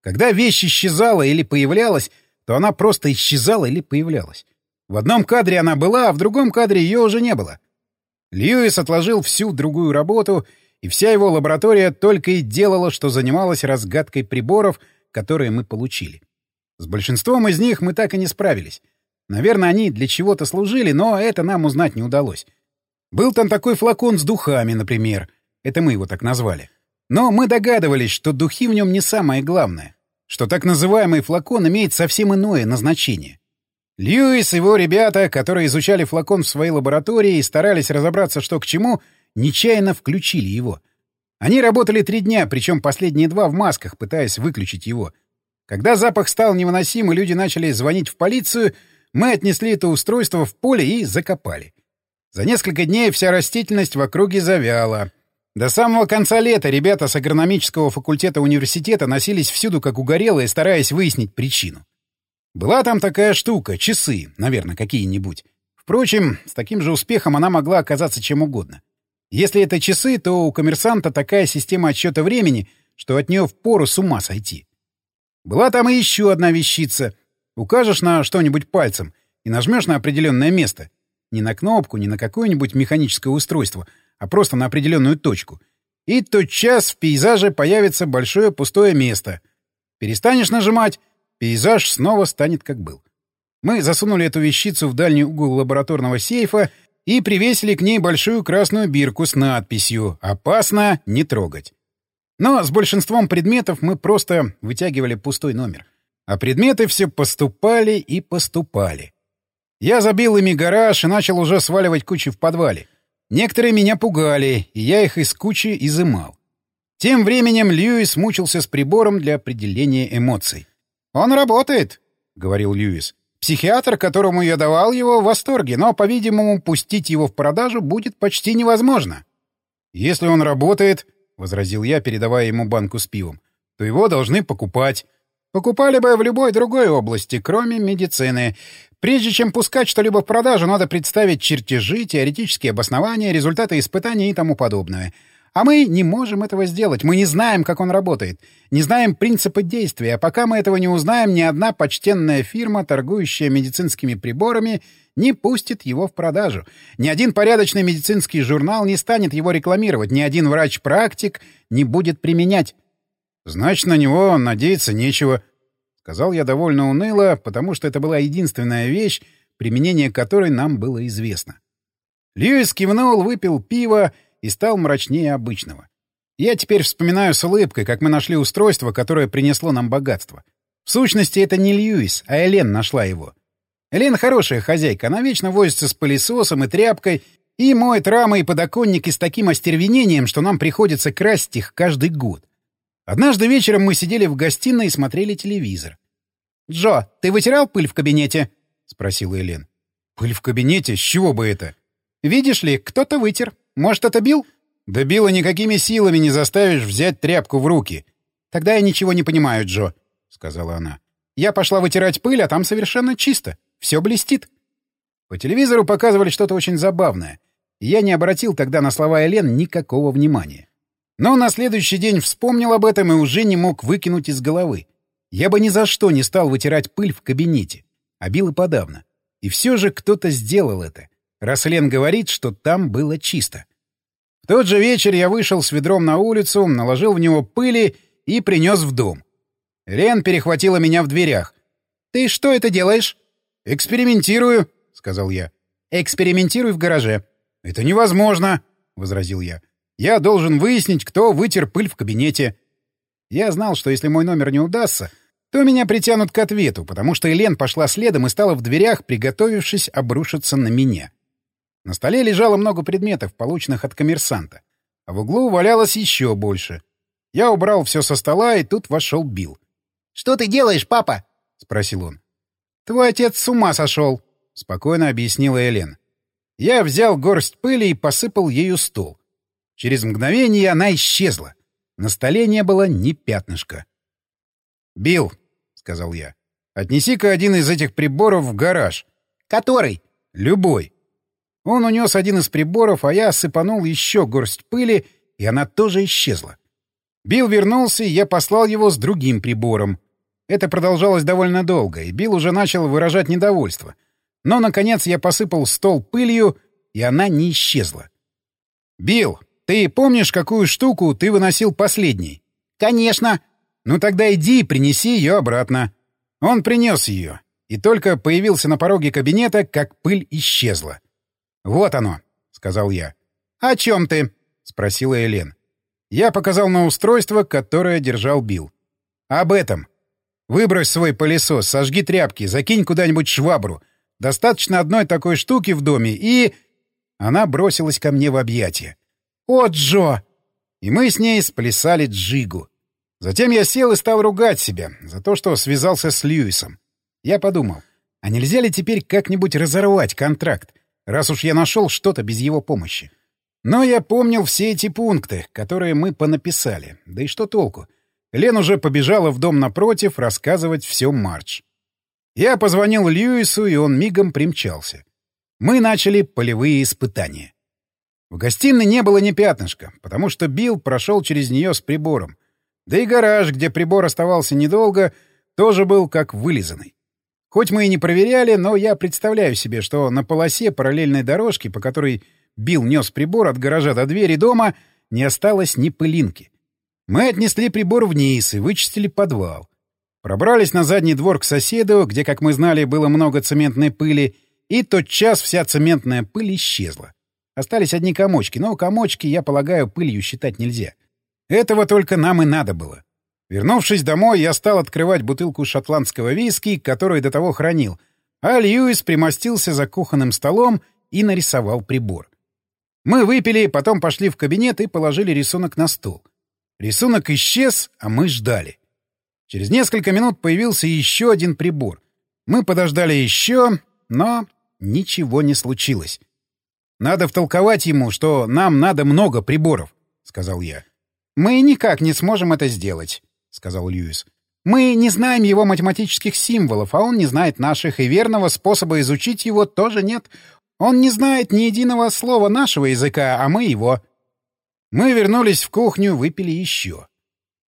Когда вещь исчезала или появлялась, то она просто исчезала или появлялась. В одном кадре она была, а в другом кадре ее уже не было. Льюис отложил всю другую работу — и вся его лаборатория только и делала, что занималась разгадкой приборов, которые мы получили. С большинством из них мы так и не справились. Наверное, они для чего-то служили, но это нам узнать не удалось. Был там такой флакон с духами, например. Это мы его так назвали. Но мы догадывались, что духи в нем не самое главное, что так называемый флакон имеет совсем иное назначение. Льюис и его ребята, которые изучали флакон в своей лаборатории и старались разобраться, что к чему — нечаянно включили его. Они работали три дня, причем последние два в масках, пытаясь выключить его. Когда запах стал невыносим и люди начали звонить в полицию, мы отнесли это устройство в поле и закопали. За несколько дней вся растительность в округе завяла. До самого конца лета ребята с агрономического факультета университета носились всюду как угорелые, стараясь выяснить причину. Была там такая штука — часы, наверное, какие-нибудь. Впрочем, с таким же успехом она могла оказаться чем угодно. Если это часы, то у коммерсанта такая система отсчета времени, что от нее впору с ума сойти. Была там и еще одна вещица. Укажешь на что-нибудь пальцем и нажмешь на определенное место. Не на кнопку, не на какое-нибудь механическое устройство, а просто на определенную точку. И тотчас в пейзаже появится большое пустое место. Перестанешь нажимать, пейзаж снова станет как был. Мы засунули эту вещицу в дальний угол лабораторного сейфа и привесили к ней большую красную бирку с надписью «Опасно не трогать». Но с большинством предметов мы просто вытягивали пустой номер. А предметы все поступали и поступали. Я забил ими гараж и начал уже сваливать кучи в подвале. Некоторые меня пугали, и я их из кучи изымал. Тем временем Льюис мучился с прибором для определения эмоций. «Он работает», — говорил Льюис. Психиатр, которому я давал его, в восторге, но, по-видимому, пустить его в продажу будет почти невозможно. «Если он работает, — возразил я, передавая ему банку с пивом, — то его должны покупать. Покупали бы в любой другой области, кроме медицины. Прежде чем пускать что-либо в продажу, надо представить чертежи, теоретические обоснования, результаты испытаний и тому подобное. А мы не можем этого сделать. Мы не знаем, как он работает. Не знаем принципа действия. А пока мы этого не узнаем, ни одна почтенная фирма, торгующая медицинскими приборами, не пустит его в продажу. Ни один порядочный медицинский журнал не станет его рекламировать. Ни один врач-практик не будет применять. Значит, на него надеяться нечего. Сказал я довольно уныло, потому что это была единственная вещь, применение которой нам было известно. Льюис кивнул, выпил пиво и стал мрачнее обычного. Я теперь вспоминаю с улыбкой, как мы нашли устройство, которое принесло нам богатство. В сущности, это не Льюис, а Элен нашла его. Элен хорошая хозяйка, она вечно возится с пылесосом и тряпкой и моет рамы и подоконники с таким остервенением, что нам приходится красть их каждый год. Однажды вечером мы сидели в гостиной и смотрели телевизор. «Джо, ты вытирал пыль в кабинете?» — спросила Элен. «Пыль в кабинете? С чего бы это?» «Видишь ли, кто-то вытер. Может, это Билл?» «Да Билла никакими силами не заставишь взять тряпку в руки». «Тогда я ничего не понимаю, Джо», — сказала она. «Я пошла вытирать пыль, а там совершенно чисто. Все блестит». По телевизору показывали что-то очень забавное. Я не обратил тогда на слова Элен никакого внимания. Но на следующий день вспомнил об этом и уже не мог выкинуть из головы. Я бы ни за что не стал вытирать пыль в кабинете. А Билл и подавно. И все же кто-то сделал это раз Лен говорит, что там было чисто. Тот же вечер я вышел с ведром на улицу, наложил в него пыли и принес в дом. Лен перехватила меня в дверях. «Ты что это делаешь?» «Экспериментирую», — сказал я. «Экспериментируй в гараже». «Это невозможно», — возразил я. «Я должен выяснить, кто вытер пыль в кабинете». Я знал, что если мой номер не удастся, то меня притянут к ответу, потому что Элен пошла следом и стала в дверях, приготовившись обрушиться на меня. На столе лежало много предметов, полученных от коммерсанта. А в углу валялось еще больше. Я убрал все со стола, и тут вошел Билл. «Что ты делаешь, папа?» — спросил он. «Твой отец с ума сошел», — спокойно объяснила Элен. Я взял горсть пыли и посыпал ею стол. Через мгновение она исчезла. На столе не было ни пятнышка. «Билл», — сказал я, — «отнеси-ка один из этих приборов в гараж». «Который?» «Любой. Он унес один из приборов, а я сыпанул еще горсть пыли, и она тоже исчезла. Билл вернулся, и я послал его с другим прибором. Это продолжалось довольно долго, и Билл уже начал выражать недовольство. Но, наконец, я посыпал стол пылью, и она не исчезла. «Билл, ты помнишь, какую штуку ты выносил последней?» «Конечно!» «Ну тогда иди и принеси ее обратно». Он принес ее, и только появился на пороге кабинета, как пыль исчезла. «Вот оно», — сказал я. «О чем ты?» — спросила Элен. Я показал на устройство, которое держал Билл. «Об этом. Выбрось свой пылесос, сожги тряпки, закинь куда-нибудь швабру. Достаточно одной такой штуки в доме, и...» Она бросилась ко мне в объятия. «О, Джо!» И мы с ней сплясали джигу. Затем я сел и стал ругать себя за то, что связался с Льюисом. Я подумал, а нельзя ли теперь как-нибудь разорвать контракт? Раз уж я нашел что-то без его помощи. Но я помнил все эти пункты, которые мы понаписали. Да и что толку? Лен уже побежала в дом напротив рассказывать все Марч. Я позвонил Льюису, и он мигом примчался. Мы начали полевые испытания. В гостиной не было ни пятнышка, потому что Билл прошел через нее с прибором. Да и гараж, где прибор оставался недолго, тоже был как вылизанный. Хоть мы и не проверяли, но я представляю себе, что на полосе параллельной дорожки, по которой Билл нес прибор от гаража до двери дома, не осталось ни пылинки. Мы отнесли прибор вниз и вычистили подвал. Пробрались на задний двор к соседу, где, как мы знали, было много цементной пыли, и тотчас вся цементная пыль исчезла. Остались одни комочки, но комочки, я полагаю, пылью считать нельзя. Этого только нам и надо было. Вернувшись домой, я стал открывать бутылку шотландского виски, которую до того хранил, а Льюис примостился за кухонным столом и нарисовал прибор. Мы выпили, потом пошли в кабинет и положили рисунок на стол. Рисунок исчез, а мы ждали. Через несколько минут появился еще один прибор. Мы подождали еще, но ничего не случилось. «Надо втолковать ему, что нам надо много приборов», — сказал я. «Мы никак не сможем это сделать», — сказал Льюис. «Мы не знаем его математических символов, а он не знает наших, и верного способа изучить его тоже нет. Он не знает ни единого слова нашего языка, а мы его». Мы вернулись в кухню, выпили еще.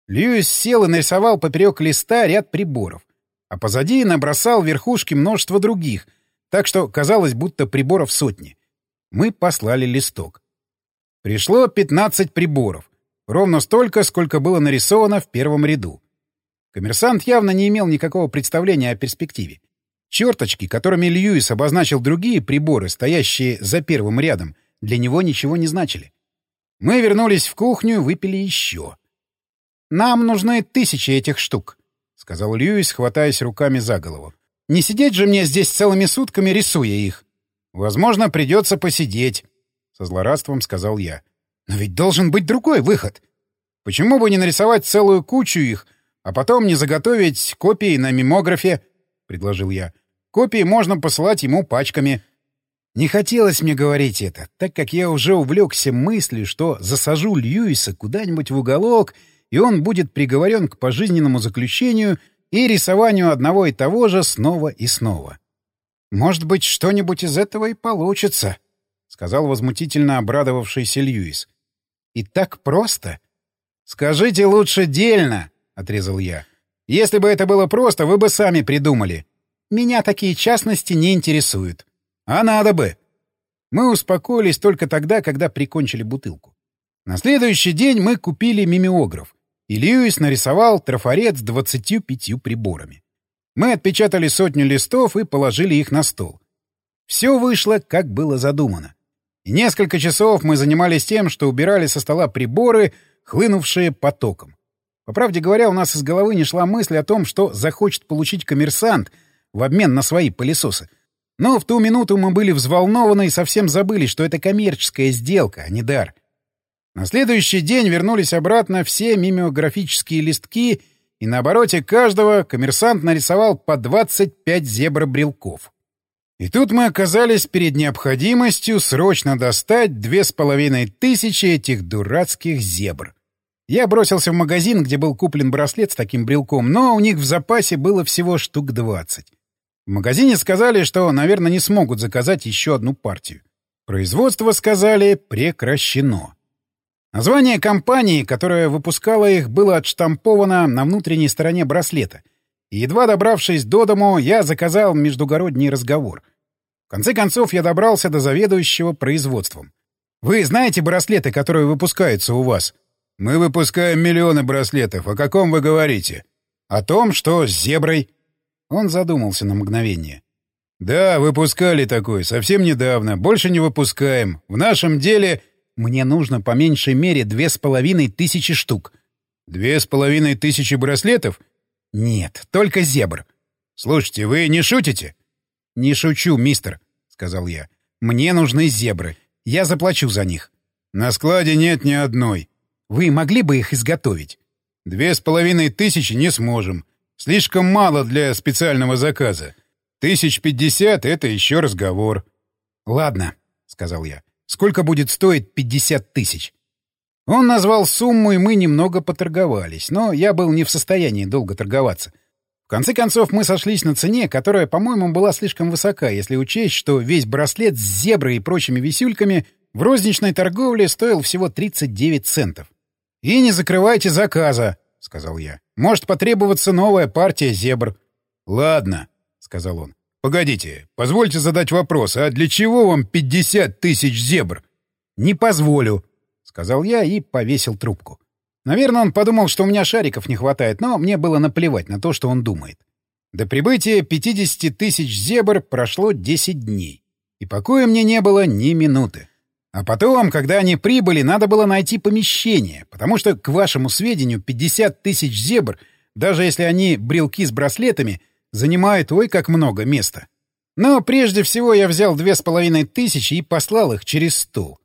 Льюис сел и нарисовал поперек листа ряд приборов, а позади набросал верхушки множества других, так что казалось, будто приборов сотни. Мы послали листок. Пришло 15 приборов, ровно столько, сколько было нарисовано в первом ряду. Коммерсант явно не имел никакого представления о перспективе. Черточки, которыми Льюис обозначил другие приборы, стоящие за первым рядом, для него ничего не значили. Мы вернулись в кухню, выпили еще. «Нам нужны тысячи этих штук», — сказал Льюис, хватаясь руками за голову. «Не сидеть же мне здесь целыми сутками, рисуя их». «Возможно, придется посидеть», — со злорадством сказал я. «Но ведь должен быть другой выход. Почему бы не нарисовать целую кучу их, а потом не заготовить копии на мимографе?» — предложил я. Копии можно посылать ему пачками. Не хотелось мне говорить это, так как я уже увлекся мыслью, что засажу Льюиса куда-нибудь в уголок, и он будет приговорен к пожизненному заключению и рисованию одного и того же снова и снова. «Может быть, что-нибудь из этого и получится», — сказал возмутительно обрадовавшийся Льюис. «И так просто?» «Скажите лучше дельно», — отрезал я. «Если бы это было просто, вы бы сами придумали. Меня такие частности не интересуют. А надо бы. Мы успокоились только тогда, когда прикончили бутылку. На следующий день мы купили мимеограф, и Льюис нарисовал трафарет с 25 приборами. Мы отпечатали сотню листов и положили их на стол. Все вышло, как было задумано. Несколько часов мы занимались тем, что убирали со стола приборы, хлынувшие потоком. По правде говоря, у нас из головы не шла мысль о том, что захочет получить коммерсант — в обмен на свои пылесосы. Но в ту минуту мы были взволнованы и совсем забыли, что это коммерческая сделка, а не дар. На следующий день вернулись обратно все мимеографические листки, и на обороте каждого коммерсант нарисовал по 25 зебр-брелков. И тут мы оказались перед необходимостью срочно достать две с половиной тысячи этих дурацких зебр. Я бросился в магазин, где был куплен браслет с таким брелком, но у них в запасе было всего штук двадцать. В магазине сказали, что, наверное, не смогут заказать еще одну партию. Производство, сказали, прекращено. Название компании, которая выпускала их, было отштамповано на внутренней стороне браслета. И едва добравшись до дому, я заказал междугородний разговор. Конце концов, я добрался до заведующего производством. «Вы знаете браслеты, которые выпускаются у вас?» «Мы выпускаем миллионы браслетов. О каком вы говорите?» «О том, что с зеброй...» Он задумался на мгновение. «Да, выпускали такой, совсем недавно. Больше не выпускаем. В нашем деле мне нужно по меньшей мере две с половиной тысячи штук». «Две с половиной тысячи браслетов?» «Нет, только зебр». «Слушайте, вы не шутите?» «Не шучу, мистер», — сказал я. «Мне нужны зебры. Я заплачу за них». «На складе нет ни одной». «Вы могли бы их изготовить?» «Две с половиной тысячи не сможем. Слишком мало для специального заказа. Тысяч пятьдесят — это еще разговор. — Ладно, — сказал я. — Сколько будет стоить пятьдесят тысяч? Он назвал сумму, и мы немного поторговались, но я был не в состоянии долго торговаться. Конце концов, мы сошлись на цене, которая, по-моему, была слишком высока, если учесть, что весь браслет с зеброй и прочими висюльками в розничной торговле стоил всего 39 центов. «И не закрывайте заказа», — сказал я. «Может потребоваться новая партия зебр». «Ладно», — сказал он. «Погодите, позвольте задать вопрос. А для чего вам 50 тысяч зебр?» «Не позволю», — сказал я и повесил трубку. Наверное, он подумал, что у меня шариков не хватает, но мне было наплевать на то, что он думает. До прибытия 50 тысяч зебр прошло 10 дней. И покоя мне не было ни минуты. А потом, когда они прибыли, надо было найти помещение, потому что, к вашему сведению, 50 тысяч зебр, даже если они брелки с браслетами, занимают ой как много места. Но прежде всего я взял две с половиной тысячи и послал их через стол.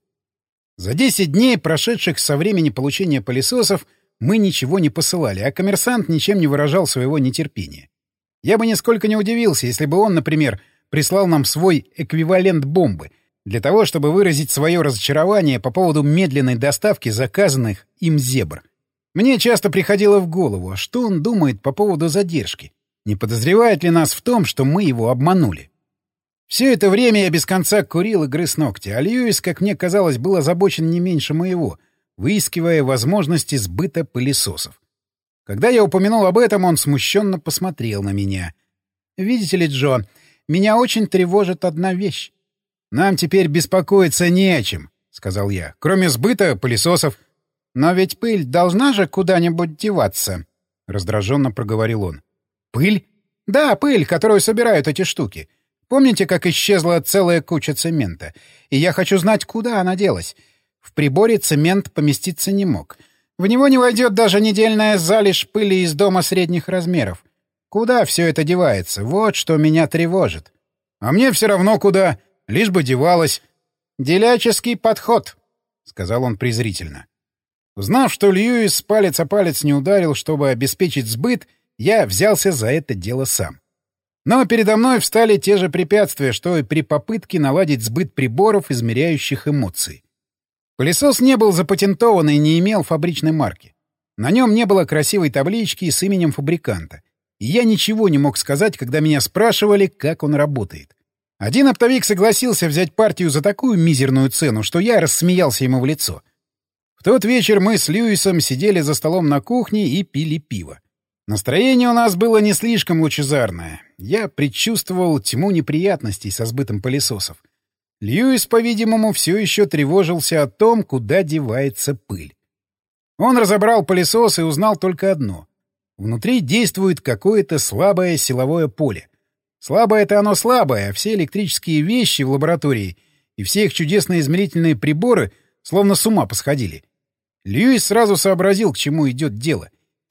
За 10 дней, прошедших со времени получения пылесосов, мы ничего не посылали, а коммерсант ничем не выражал своего нетерпения. Я бы нисколько не удивился, если бы он, например, прислал нам свой эквивалент бомбы — для того, чтобы выразить свое разочарование по поводу медленной доставки заказанных им зебр. Мне часто приходило в голову, а что он думает по поводу задержки? Не подозревает ли нас в том, что мы его обманули? Все это время я без конца курил и грыз ногти, а Льюис, как мне казалось, был озабочен не меньше моего, выискивая возможности сбыта пылесосов. Когда я упомянул об этом, он смущенно посмотрел на меня. «Видите ли, Джон, меня очень тревожит одна вещь. Нам теперь беспокоиться не о чем», — сказал я, — «кроме сбыта пылесосов». «Но ведь пыль должна же куда-нибудь деваться», — раздраженно проговорил он. «Пыль?» «Да, пыль, которую собирают эти штуки. Помните, как исчезла целая куча цемента? И я хочу знать, куда она делась. В приборе цемент поместиться не мог. В него не войдет даже недельная залежь пыли из дома средних размеров. Куда все это девается? Вот что меня тревожит. А мне все равно куда, лишь бы девалось. Деляческий подход, — сказал он презрительно. Узнав, что Льюис палец о палец не ударил, чтобы обеспечить сбыт, я взялся за это дело сам. Но передо мной встали те же препятствия, что и при попытке наладить сбыт приборов, измеряющих эмоции. Пылесос не был запатентован и не имел фабричной марки. На нем не было красивой таблички с именем фабриканта. И я ничего не мог сказать, когда меня спрашивали, как он работает. Один оптовик согласился взять партию за такую мизерную цену, что я рассмеялся ему в лицо. В тот вечер мы с Льюисом сидели за столом на кухне и пили пиво. Настроение у нас было не слишком лучезарное. Я предчувствовал тьму неприятностей со сбытом пылесосов. Льюис, по-видимому, все еще тревожился о том, куда девается пыль. Он разобрал пылесос и узнал только одно. Внутри действует какое-то слабое силовое поле. Слабое это оно слабое, а все электрические вещи в лаборатории и все их чудесные измерительные приборы словно с ума посходили. Льюис сразу сообразил, к чему идет дело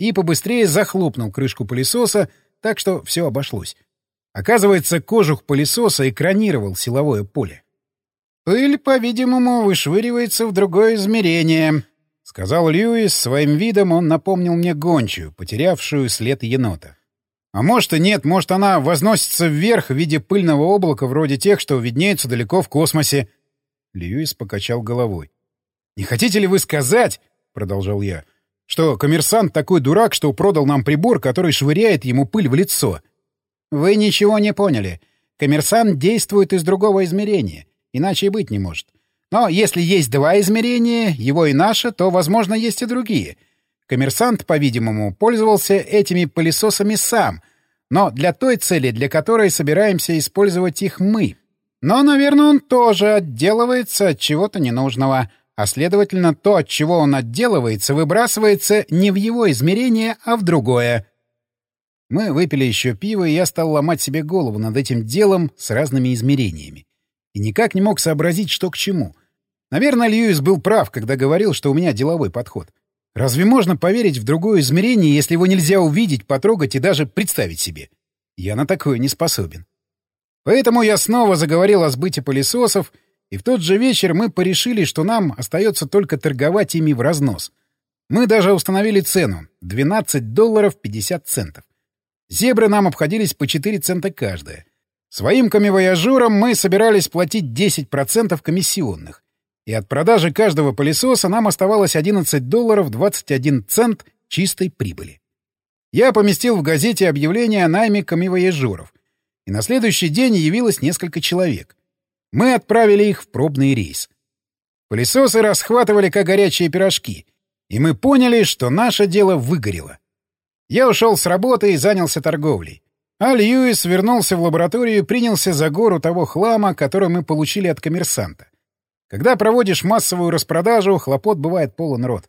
и побыстрее захлопнул крышку пылесоса, так что все обошлось. Оказывается, кожух пылесоса экранировал силовое поле. «Пыль, по-видимому, вышвыривается в другое измерение», — сказал Льюис. Своим видом он напомнил мне гончую, потерявшую след енота. «А может и нет, может она возносится вверх в виде пыльного облака, вроде тех, что виднеются далеко в космосе». Льюис покачал головой. «Не хотите ли вы сказать, — продолжал я, что коммерсант такой дурак, что продал нам прибор, который швыряет ему пыль в лицо. Вы ничего не поняли. Коммерсант действует из другого измерения. Иначе и быть не может. Но если есть два измерения, его и наше, то, возможно, есть и другие. Коммерсант, по-видимому, пользовался этими пылесосами сам, но для той цели, для которой собираемся использовать их мы. Но, наверное, он тоже отделывается от чего-то ненужного — а следовательно, то, от чего он отделывается, выбрасывается не в его измерение, а в другое. Мы выпили еще пиво, и я стал ломать себе голову над этим делом с разными измерениями. И никак не мог сообразить, что к чему. Наверное, Льюис был прав, когда говорил, что у меня деловой подход. Разве можно поверить в другое измерение, если его нельзя увидеть, потрогать и даже представить себе? Я на такое не способен. Поэтому я снова заговорил о сбыте пылесосов — и в тот же вечер мы порешили, что нам остается только торговать ими в разнос. Мы даже установили цену — 12 долларов 50 центов. Зебры нам обходились по 4 цента каждая. Своим камевояжурам мы собирались платить 10% комиссионных. И от продажи каждого пылесоса нам оставалось 11 долларов 21 цент чистой прибыли. Я поместил в газете объявление о найме камевояжуров. И на следующий день явилось несколько человек — мы отправили их в пробный рейс. Пылесосы расхватывали, как горячие пирожки, и мы поняли, что наше дело выгорело. Я ушел с работы и занялся торговлей. А Льюис вернулся в лабораторию и принялся за гору того хлама, который мы получили от коммерсанта. Когда проводишь массовую распродажу, хлопот бывает полон рот.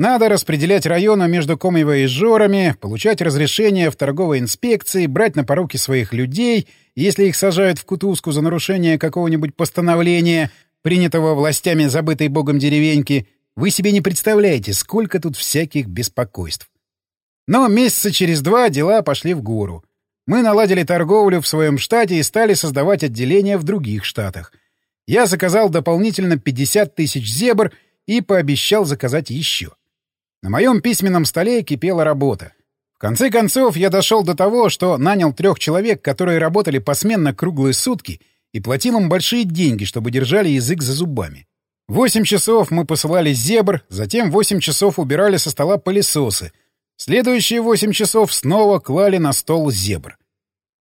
Надо распределять районы между комивоежорами, получать разрешения в торговой инспекции, брать на поруки своих людей, если их сажают в кутузку за нарушение какого-нибудь постановления, принятого властями забытой богом деревеньки. Вы себе не представляете, сколько тут всяких беспокойств. Но месяца через два дела пошли в гору. Мы наладили торговлю в своем штате и стали создавать отделения в других штатах. Я заказал дополнительно 50 тысяч зебр и пообещал заказать еще. На моем письменном столе кипела работа. В конце концов, я дошел до того, что нанял трех человек, которые работали посменно круглые сутки, и платил им большие деньги, чтобы держали язык за зубами. Восемь часов мы посылали зебр, затем восемь часов убирали со стола пылесосы. Следующие восемь часов снова клали на стол зебр.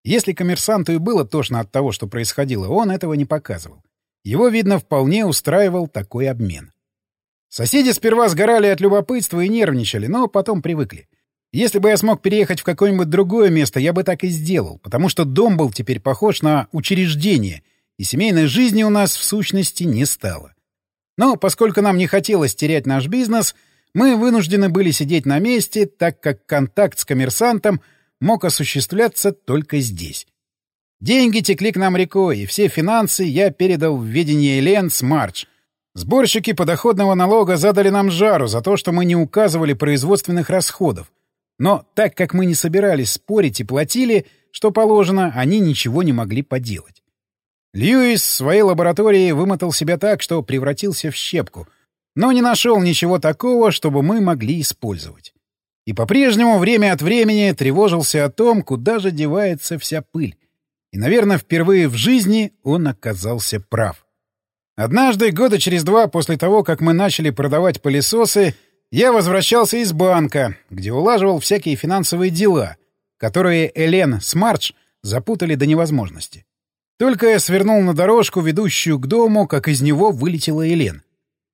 Если коммерсанту и было тошно от того, что происходило, он этого не показывал. Его, видно, вполне устраивал такой обмен. Соседи сперва сгорали от любопытства и нервничали, но потом привыкли. Если бы я смог переехать в какое-нибудь другое место, я бы так и сделал, потому что дом был теперь похож на учреждение, и семейной жизни у нас в сущности не стало. Но поскольку нам не хотелось терять наш бизнес, мы вынуждены были сидеть на месте, так как контакт с коммерсантом мог осуществляться только здесь. Деньги текли к нам рекой, и все финансы я передал в ведение Элен Смарч. Сборщики подоходного налога задали нам жару за то, что мы не указывали производственных расходов. Но так как мы не собирались спорить и платили, что положено, они ничего не могли поделать. Льюис в своей лаборатории вымотал себя так, что превратился в щепку, но не нашел ничего такого, чтобы мы могли использовать. И по-прежнему время от времени тревожился о том, куда же девается вся пыль. И, наверное, впервые в жизни он оказался прав. Однажды, года через два после того, как мы начали продавать пылесосы, я возвращался из банка, где улаживал всякие финансовые дела, которые Элен Смарч запутали до невозможности. Только я свернул на дорожку, ведущую к дому, как из него вылетела Элен.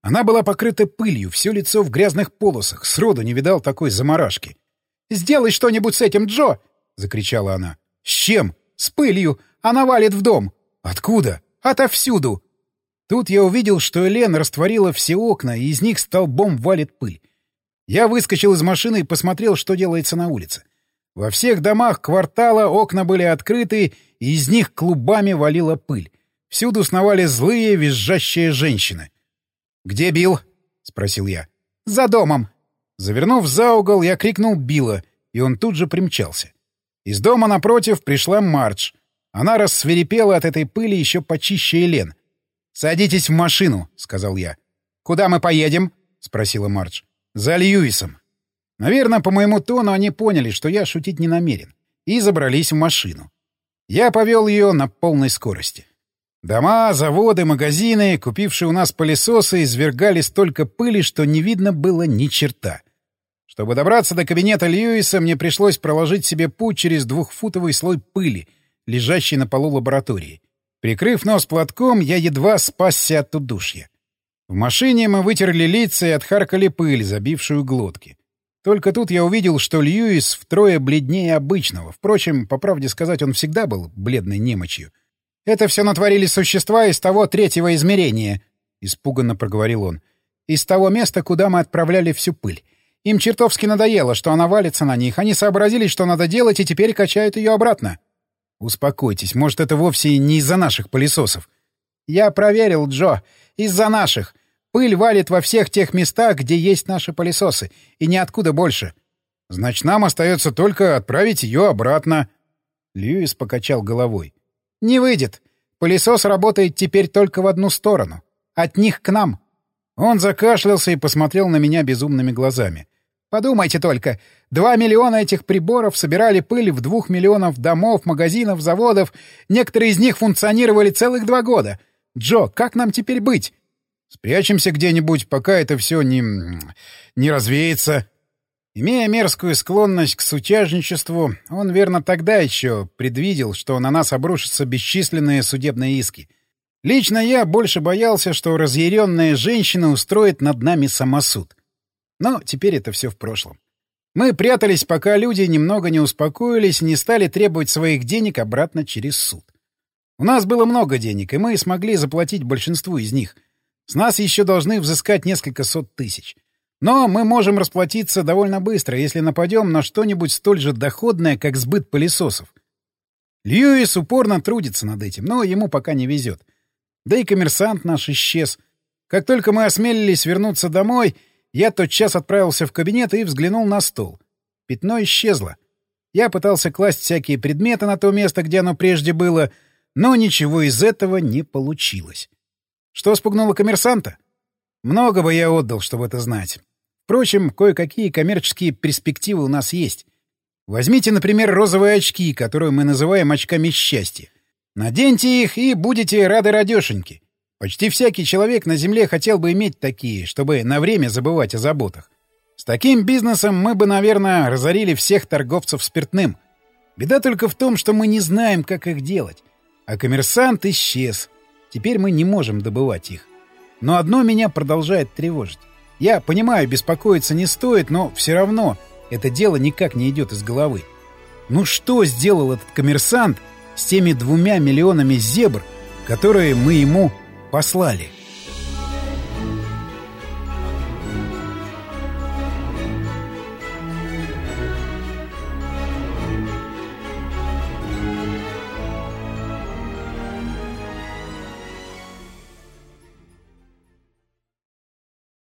Она была покрыта пылью, все лицо в грязных полосах, сроду не видал такой заморашки. «Сделай что-нибудь с этим, Джо!» — закричала она. «С чем?» «С пылью! Она валит в дом!» «Откуда?» «Отовсюду!» Тут я увидел, что Элен растворила все окна, и из них столбом валит пыль. Я выскочил из машины и посмотрел, что делается на улице. Во всех домах квартала окна были открыты, и из них клубами валила пыль. Всюду сновали злые, визжащие женщины. «Где Билл?» — спросил я. «За домом». Завернув за угол, я крикнул Билла, и он тут же примчался. Из дома напротив пришла Мардж. Она рассверепела от этой пыли еще почище Елен. «Садитесь в машину», — сказал я. «Куда мы поедем?» — спросила Мардж. «За Льюисом». Наверное, по моему тону они поняли, что я шутить не намерен, и забрались в машину. Я повел ее на полной скорости. Дома, заводы, магазины, купившие у нас пылесосы, извергали столько пыли, что не видно было ни черта. Чтобы добраться до кабинета Льюиса, мне пришлось проложить себе путь через двухфутовый слой пыли, лежащий на полу лаборатории. Прикрыв нос платком, я едва спасся от удушья. В машине мы вытерли лица и отхаркали пыль, забившую глотки. Только тут я увидел, что Льюис втрое бледнее обычного. Впрочем, по правде сказать, он всегда был бледной немочью. «Это все натворили существа из того третьего измерения», — испуганно проговорил он. «Из того места, куда мы отправляли всю пыль. Им чертовски надоело, что она валится на них. Они сообразили, что надо делать, и теперь качают ее обратно». «Успокойтесь, может, это вовсе не из-за наших пылесосов». «Я проверил, Джо. Из-за наших. Пыль валит во всех тех местах, где есть наши пылесосы, и ниоткуда больше. Значит, нам остается только отправить ее обратно. Льюис покачал головой. Не выйдет. Пылесос работает теперь только в одну сторону. От них к нам. Он закашлялся и посмотрел на меня безумными глазами. Подумайте только, два миллиона этих приборов собирали пыль в двух миллионов домов, магазинов, заводов. Некоторые из них функционировали целых два года. Джо, как нам теперь быть? Спрячемся где-нибудь, пока это все не... не развеется. Имея мерзкую склонность к сутяжничеству, он верно тогда еще предвидел, что на нас обрушатся бесчисленные судебные иски. Лично я больше боялся, что разъяренная женщина устроит над нами самосуд. Но теперь это все в прошлом. Мы прятались, пока люди немного не успокоились не стали требовать своих денег обратно через суд. У нас было много денег, и мы смогли заплатить большинству из них — с нас еще должны взыскать несколько сот тысяч. Но мы можем расплатиться довольно быстро, если нападем на что-нибудь столь же доходное, как сбыт пылесосов. Льюис упорно трудится над этим, но ему пока не везет. Да и коммерсант наш исчез. Как только мы осмелились вернуться домой, я тотчас отправился в кабинет и взглянул на стол. Пятно исчезло. Я пытался класть всякие предметы на то место, где оно прежде было, но ничего из этого не получилось. Что спугнуло коммерсанта? Много бы я отдал, чтобы это знать. Впрочем, кое-какие коммерческие перспективы у нас есть. Возьмите, например, розовые очки, которые мы называем очками счастья. Наденьте их и будете рады радешеньки. Почти всякий человек на Земле хотел бы иметь такие, чтобы на время забывать о заботах. С таким бизнесом мы бы, наверное, разорили всех торговцев спиртным. Беда только в том, что мы не знаем, как их делать. А коммерсант исчез. Теперь мы не можем добывать их. Но одно меня продолжает тревожить. Я понимаю, беспокоиться не стоит, но все равно это дело никак не идет из головы. Ну что сделал этот коммерсант с теми двумя миллионами зебр, которые мы ему послали –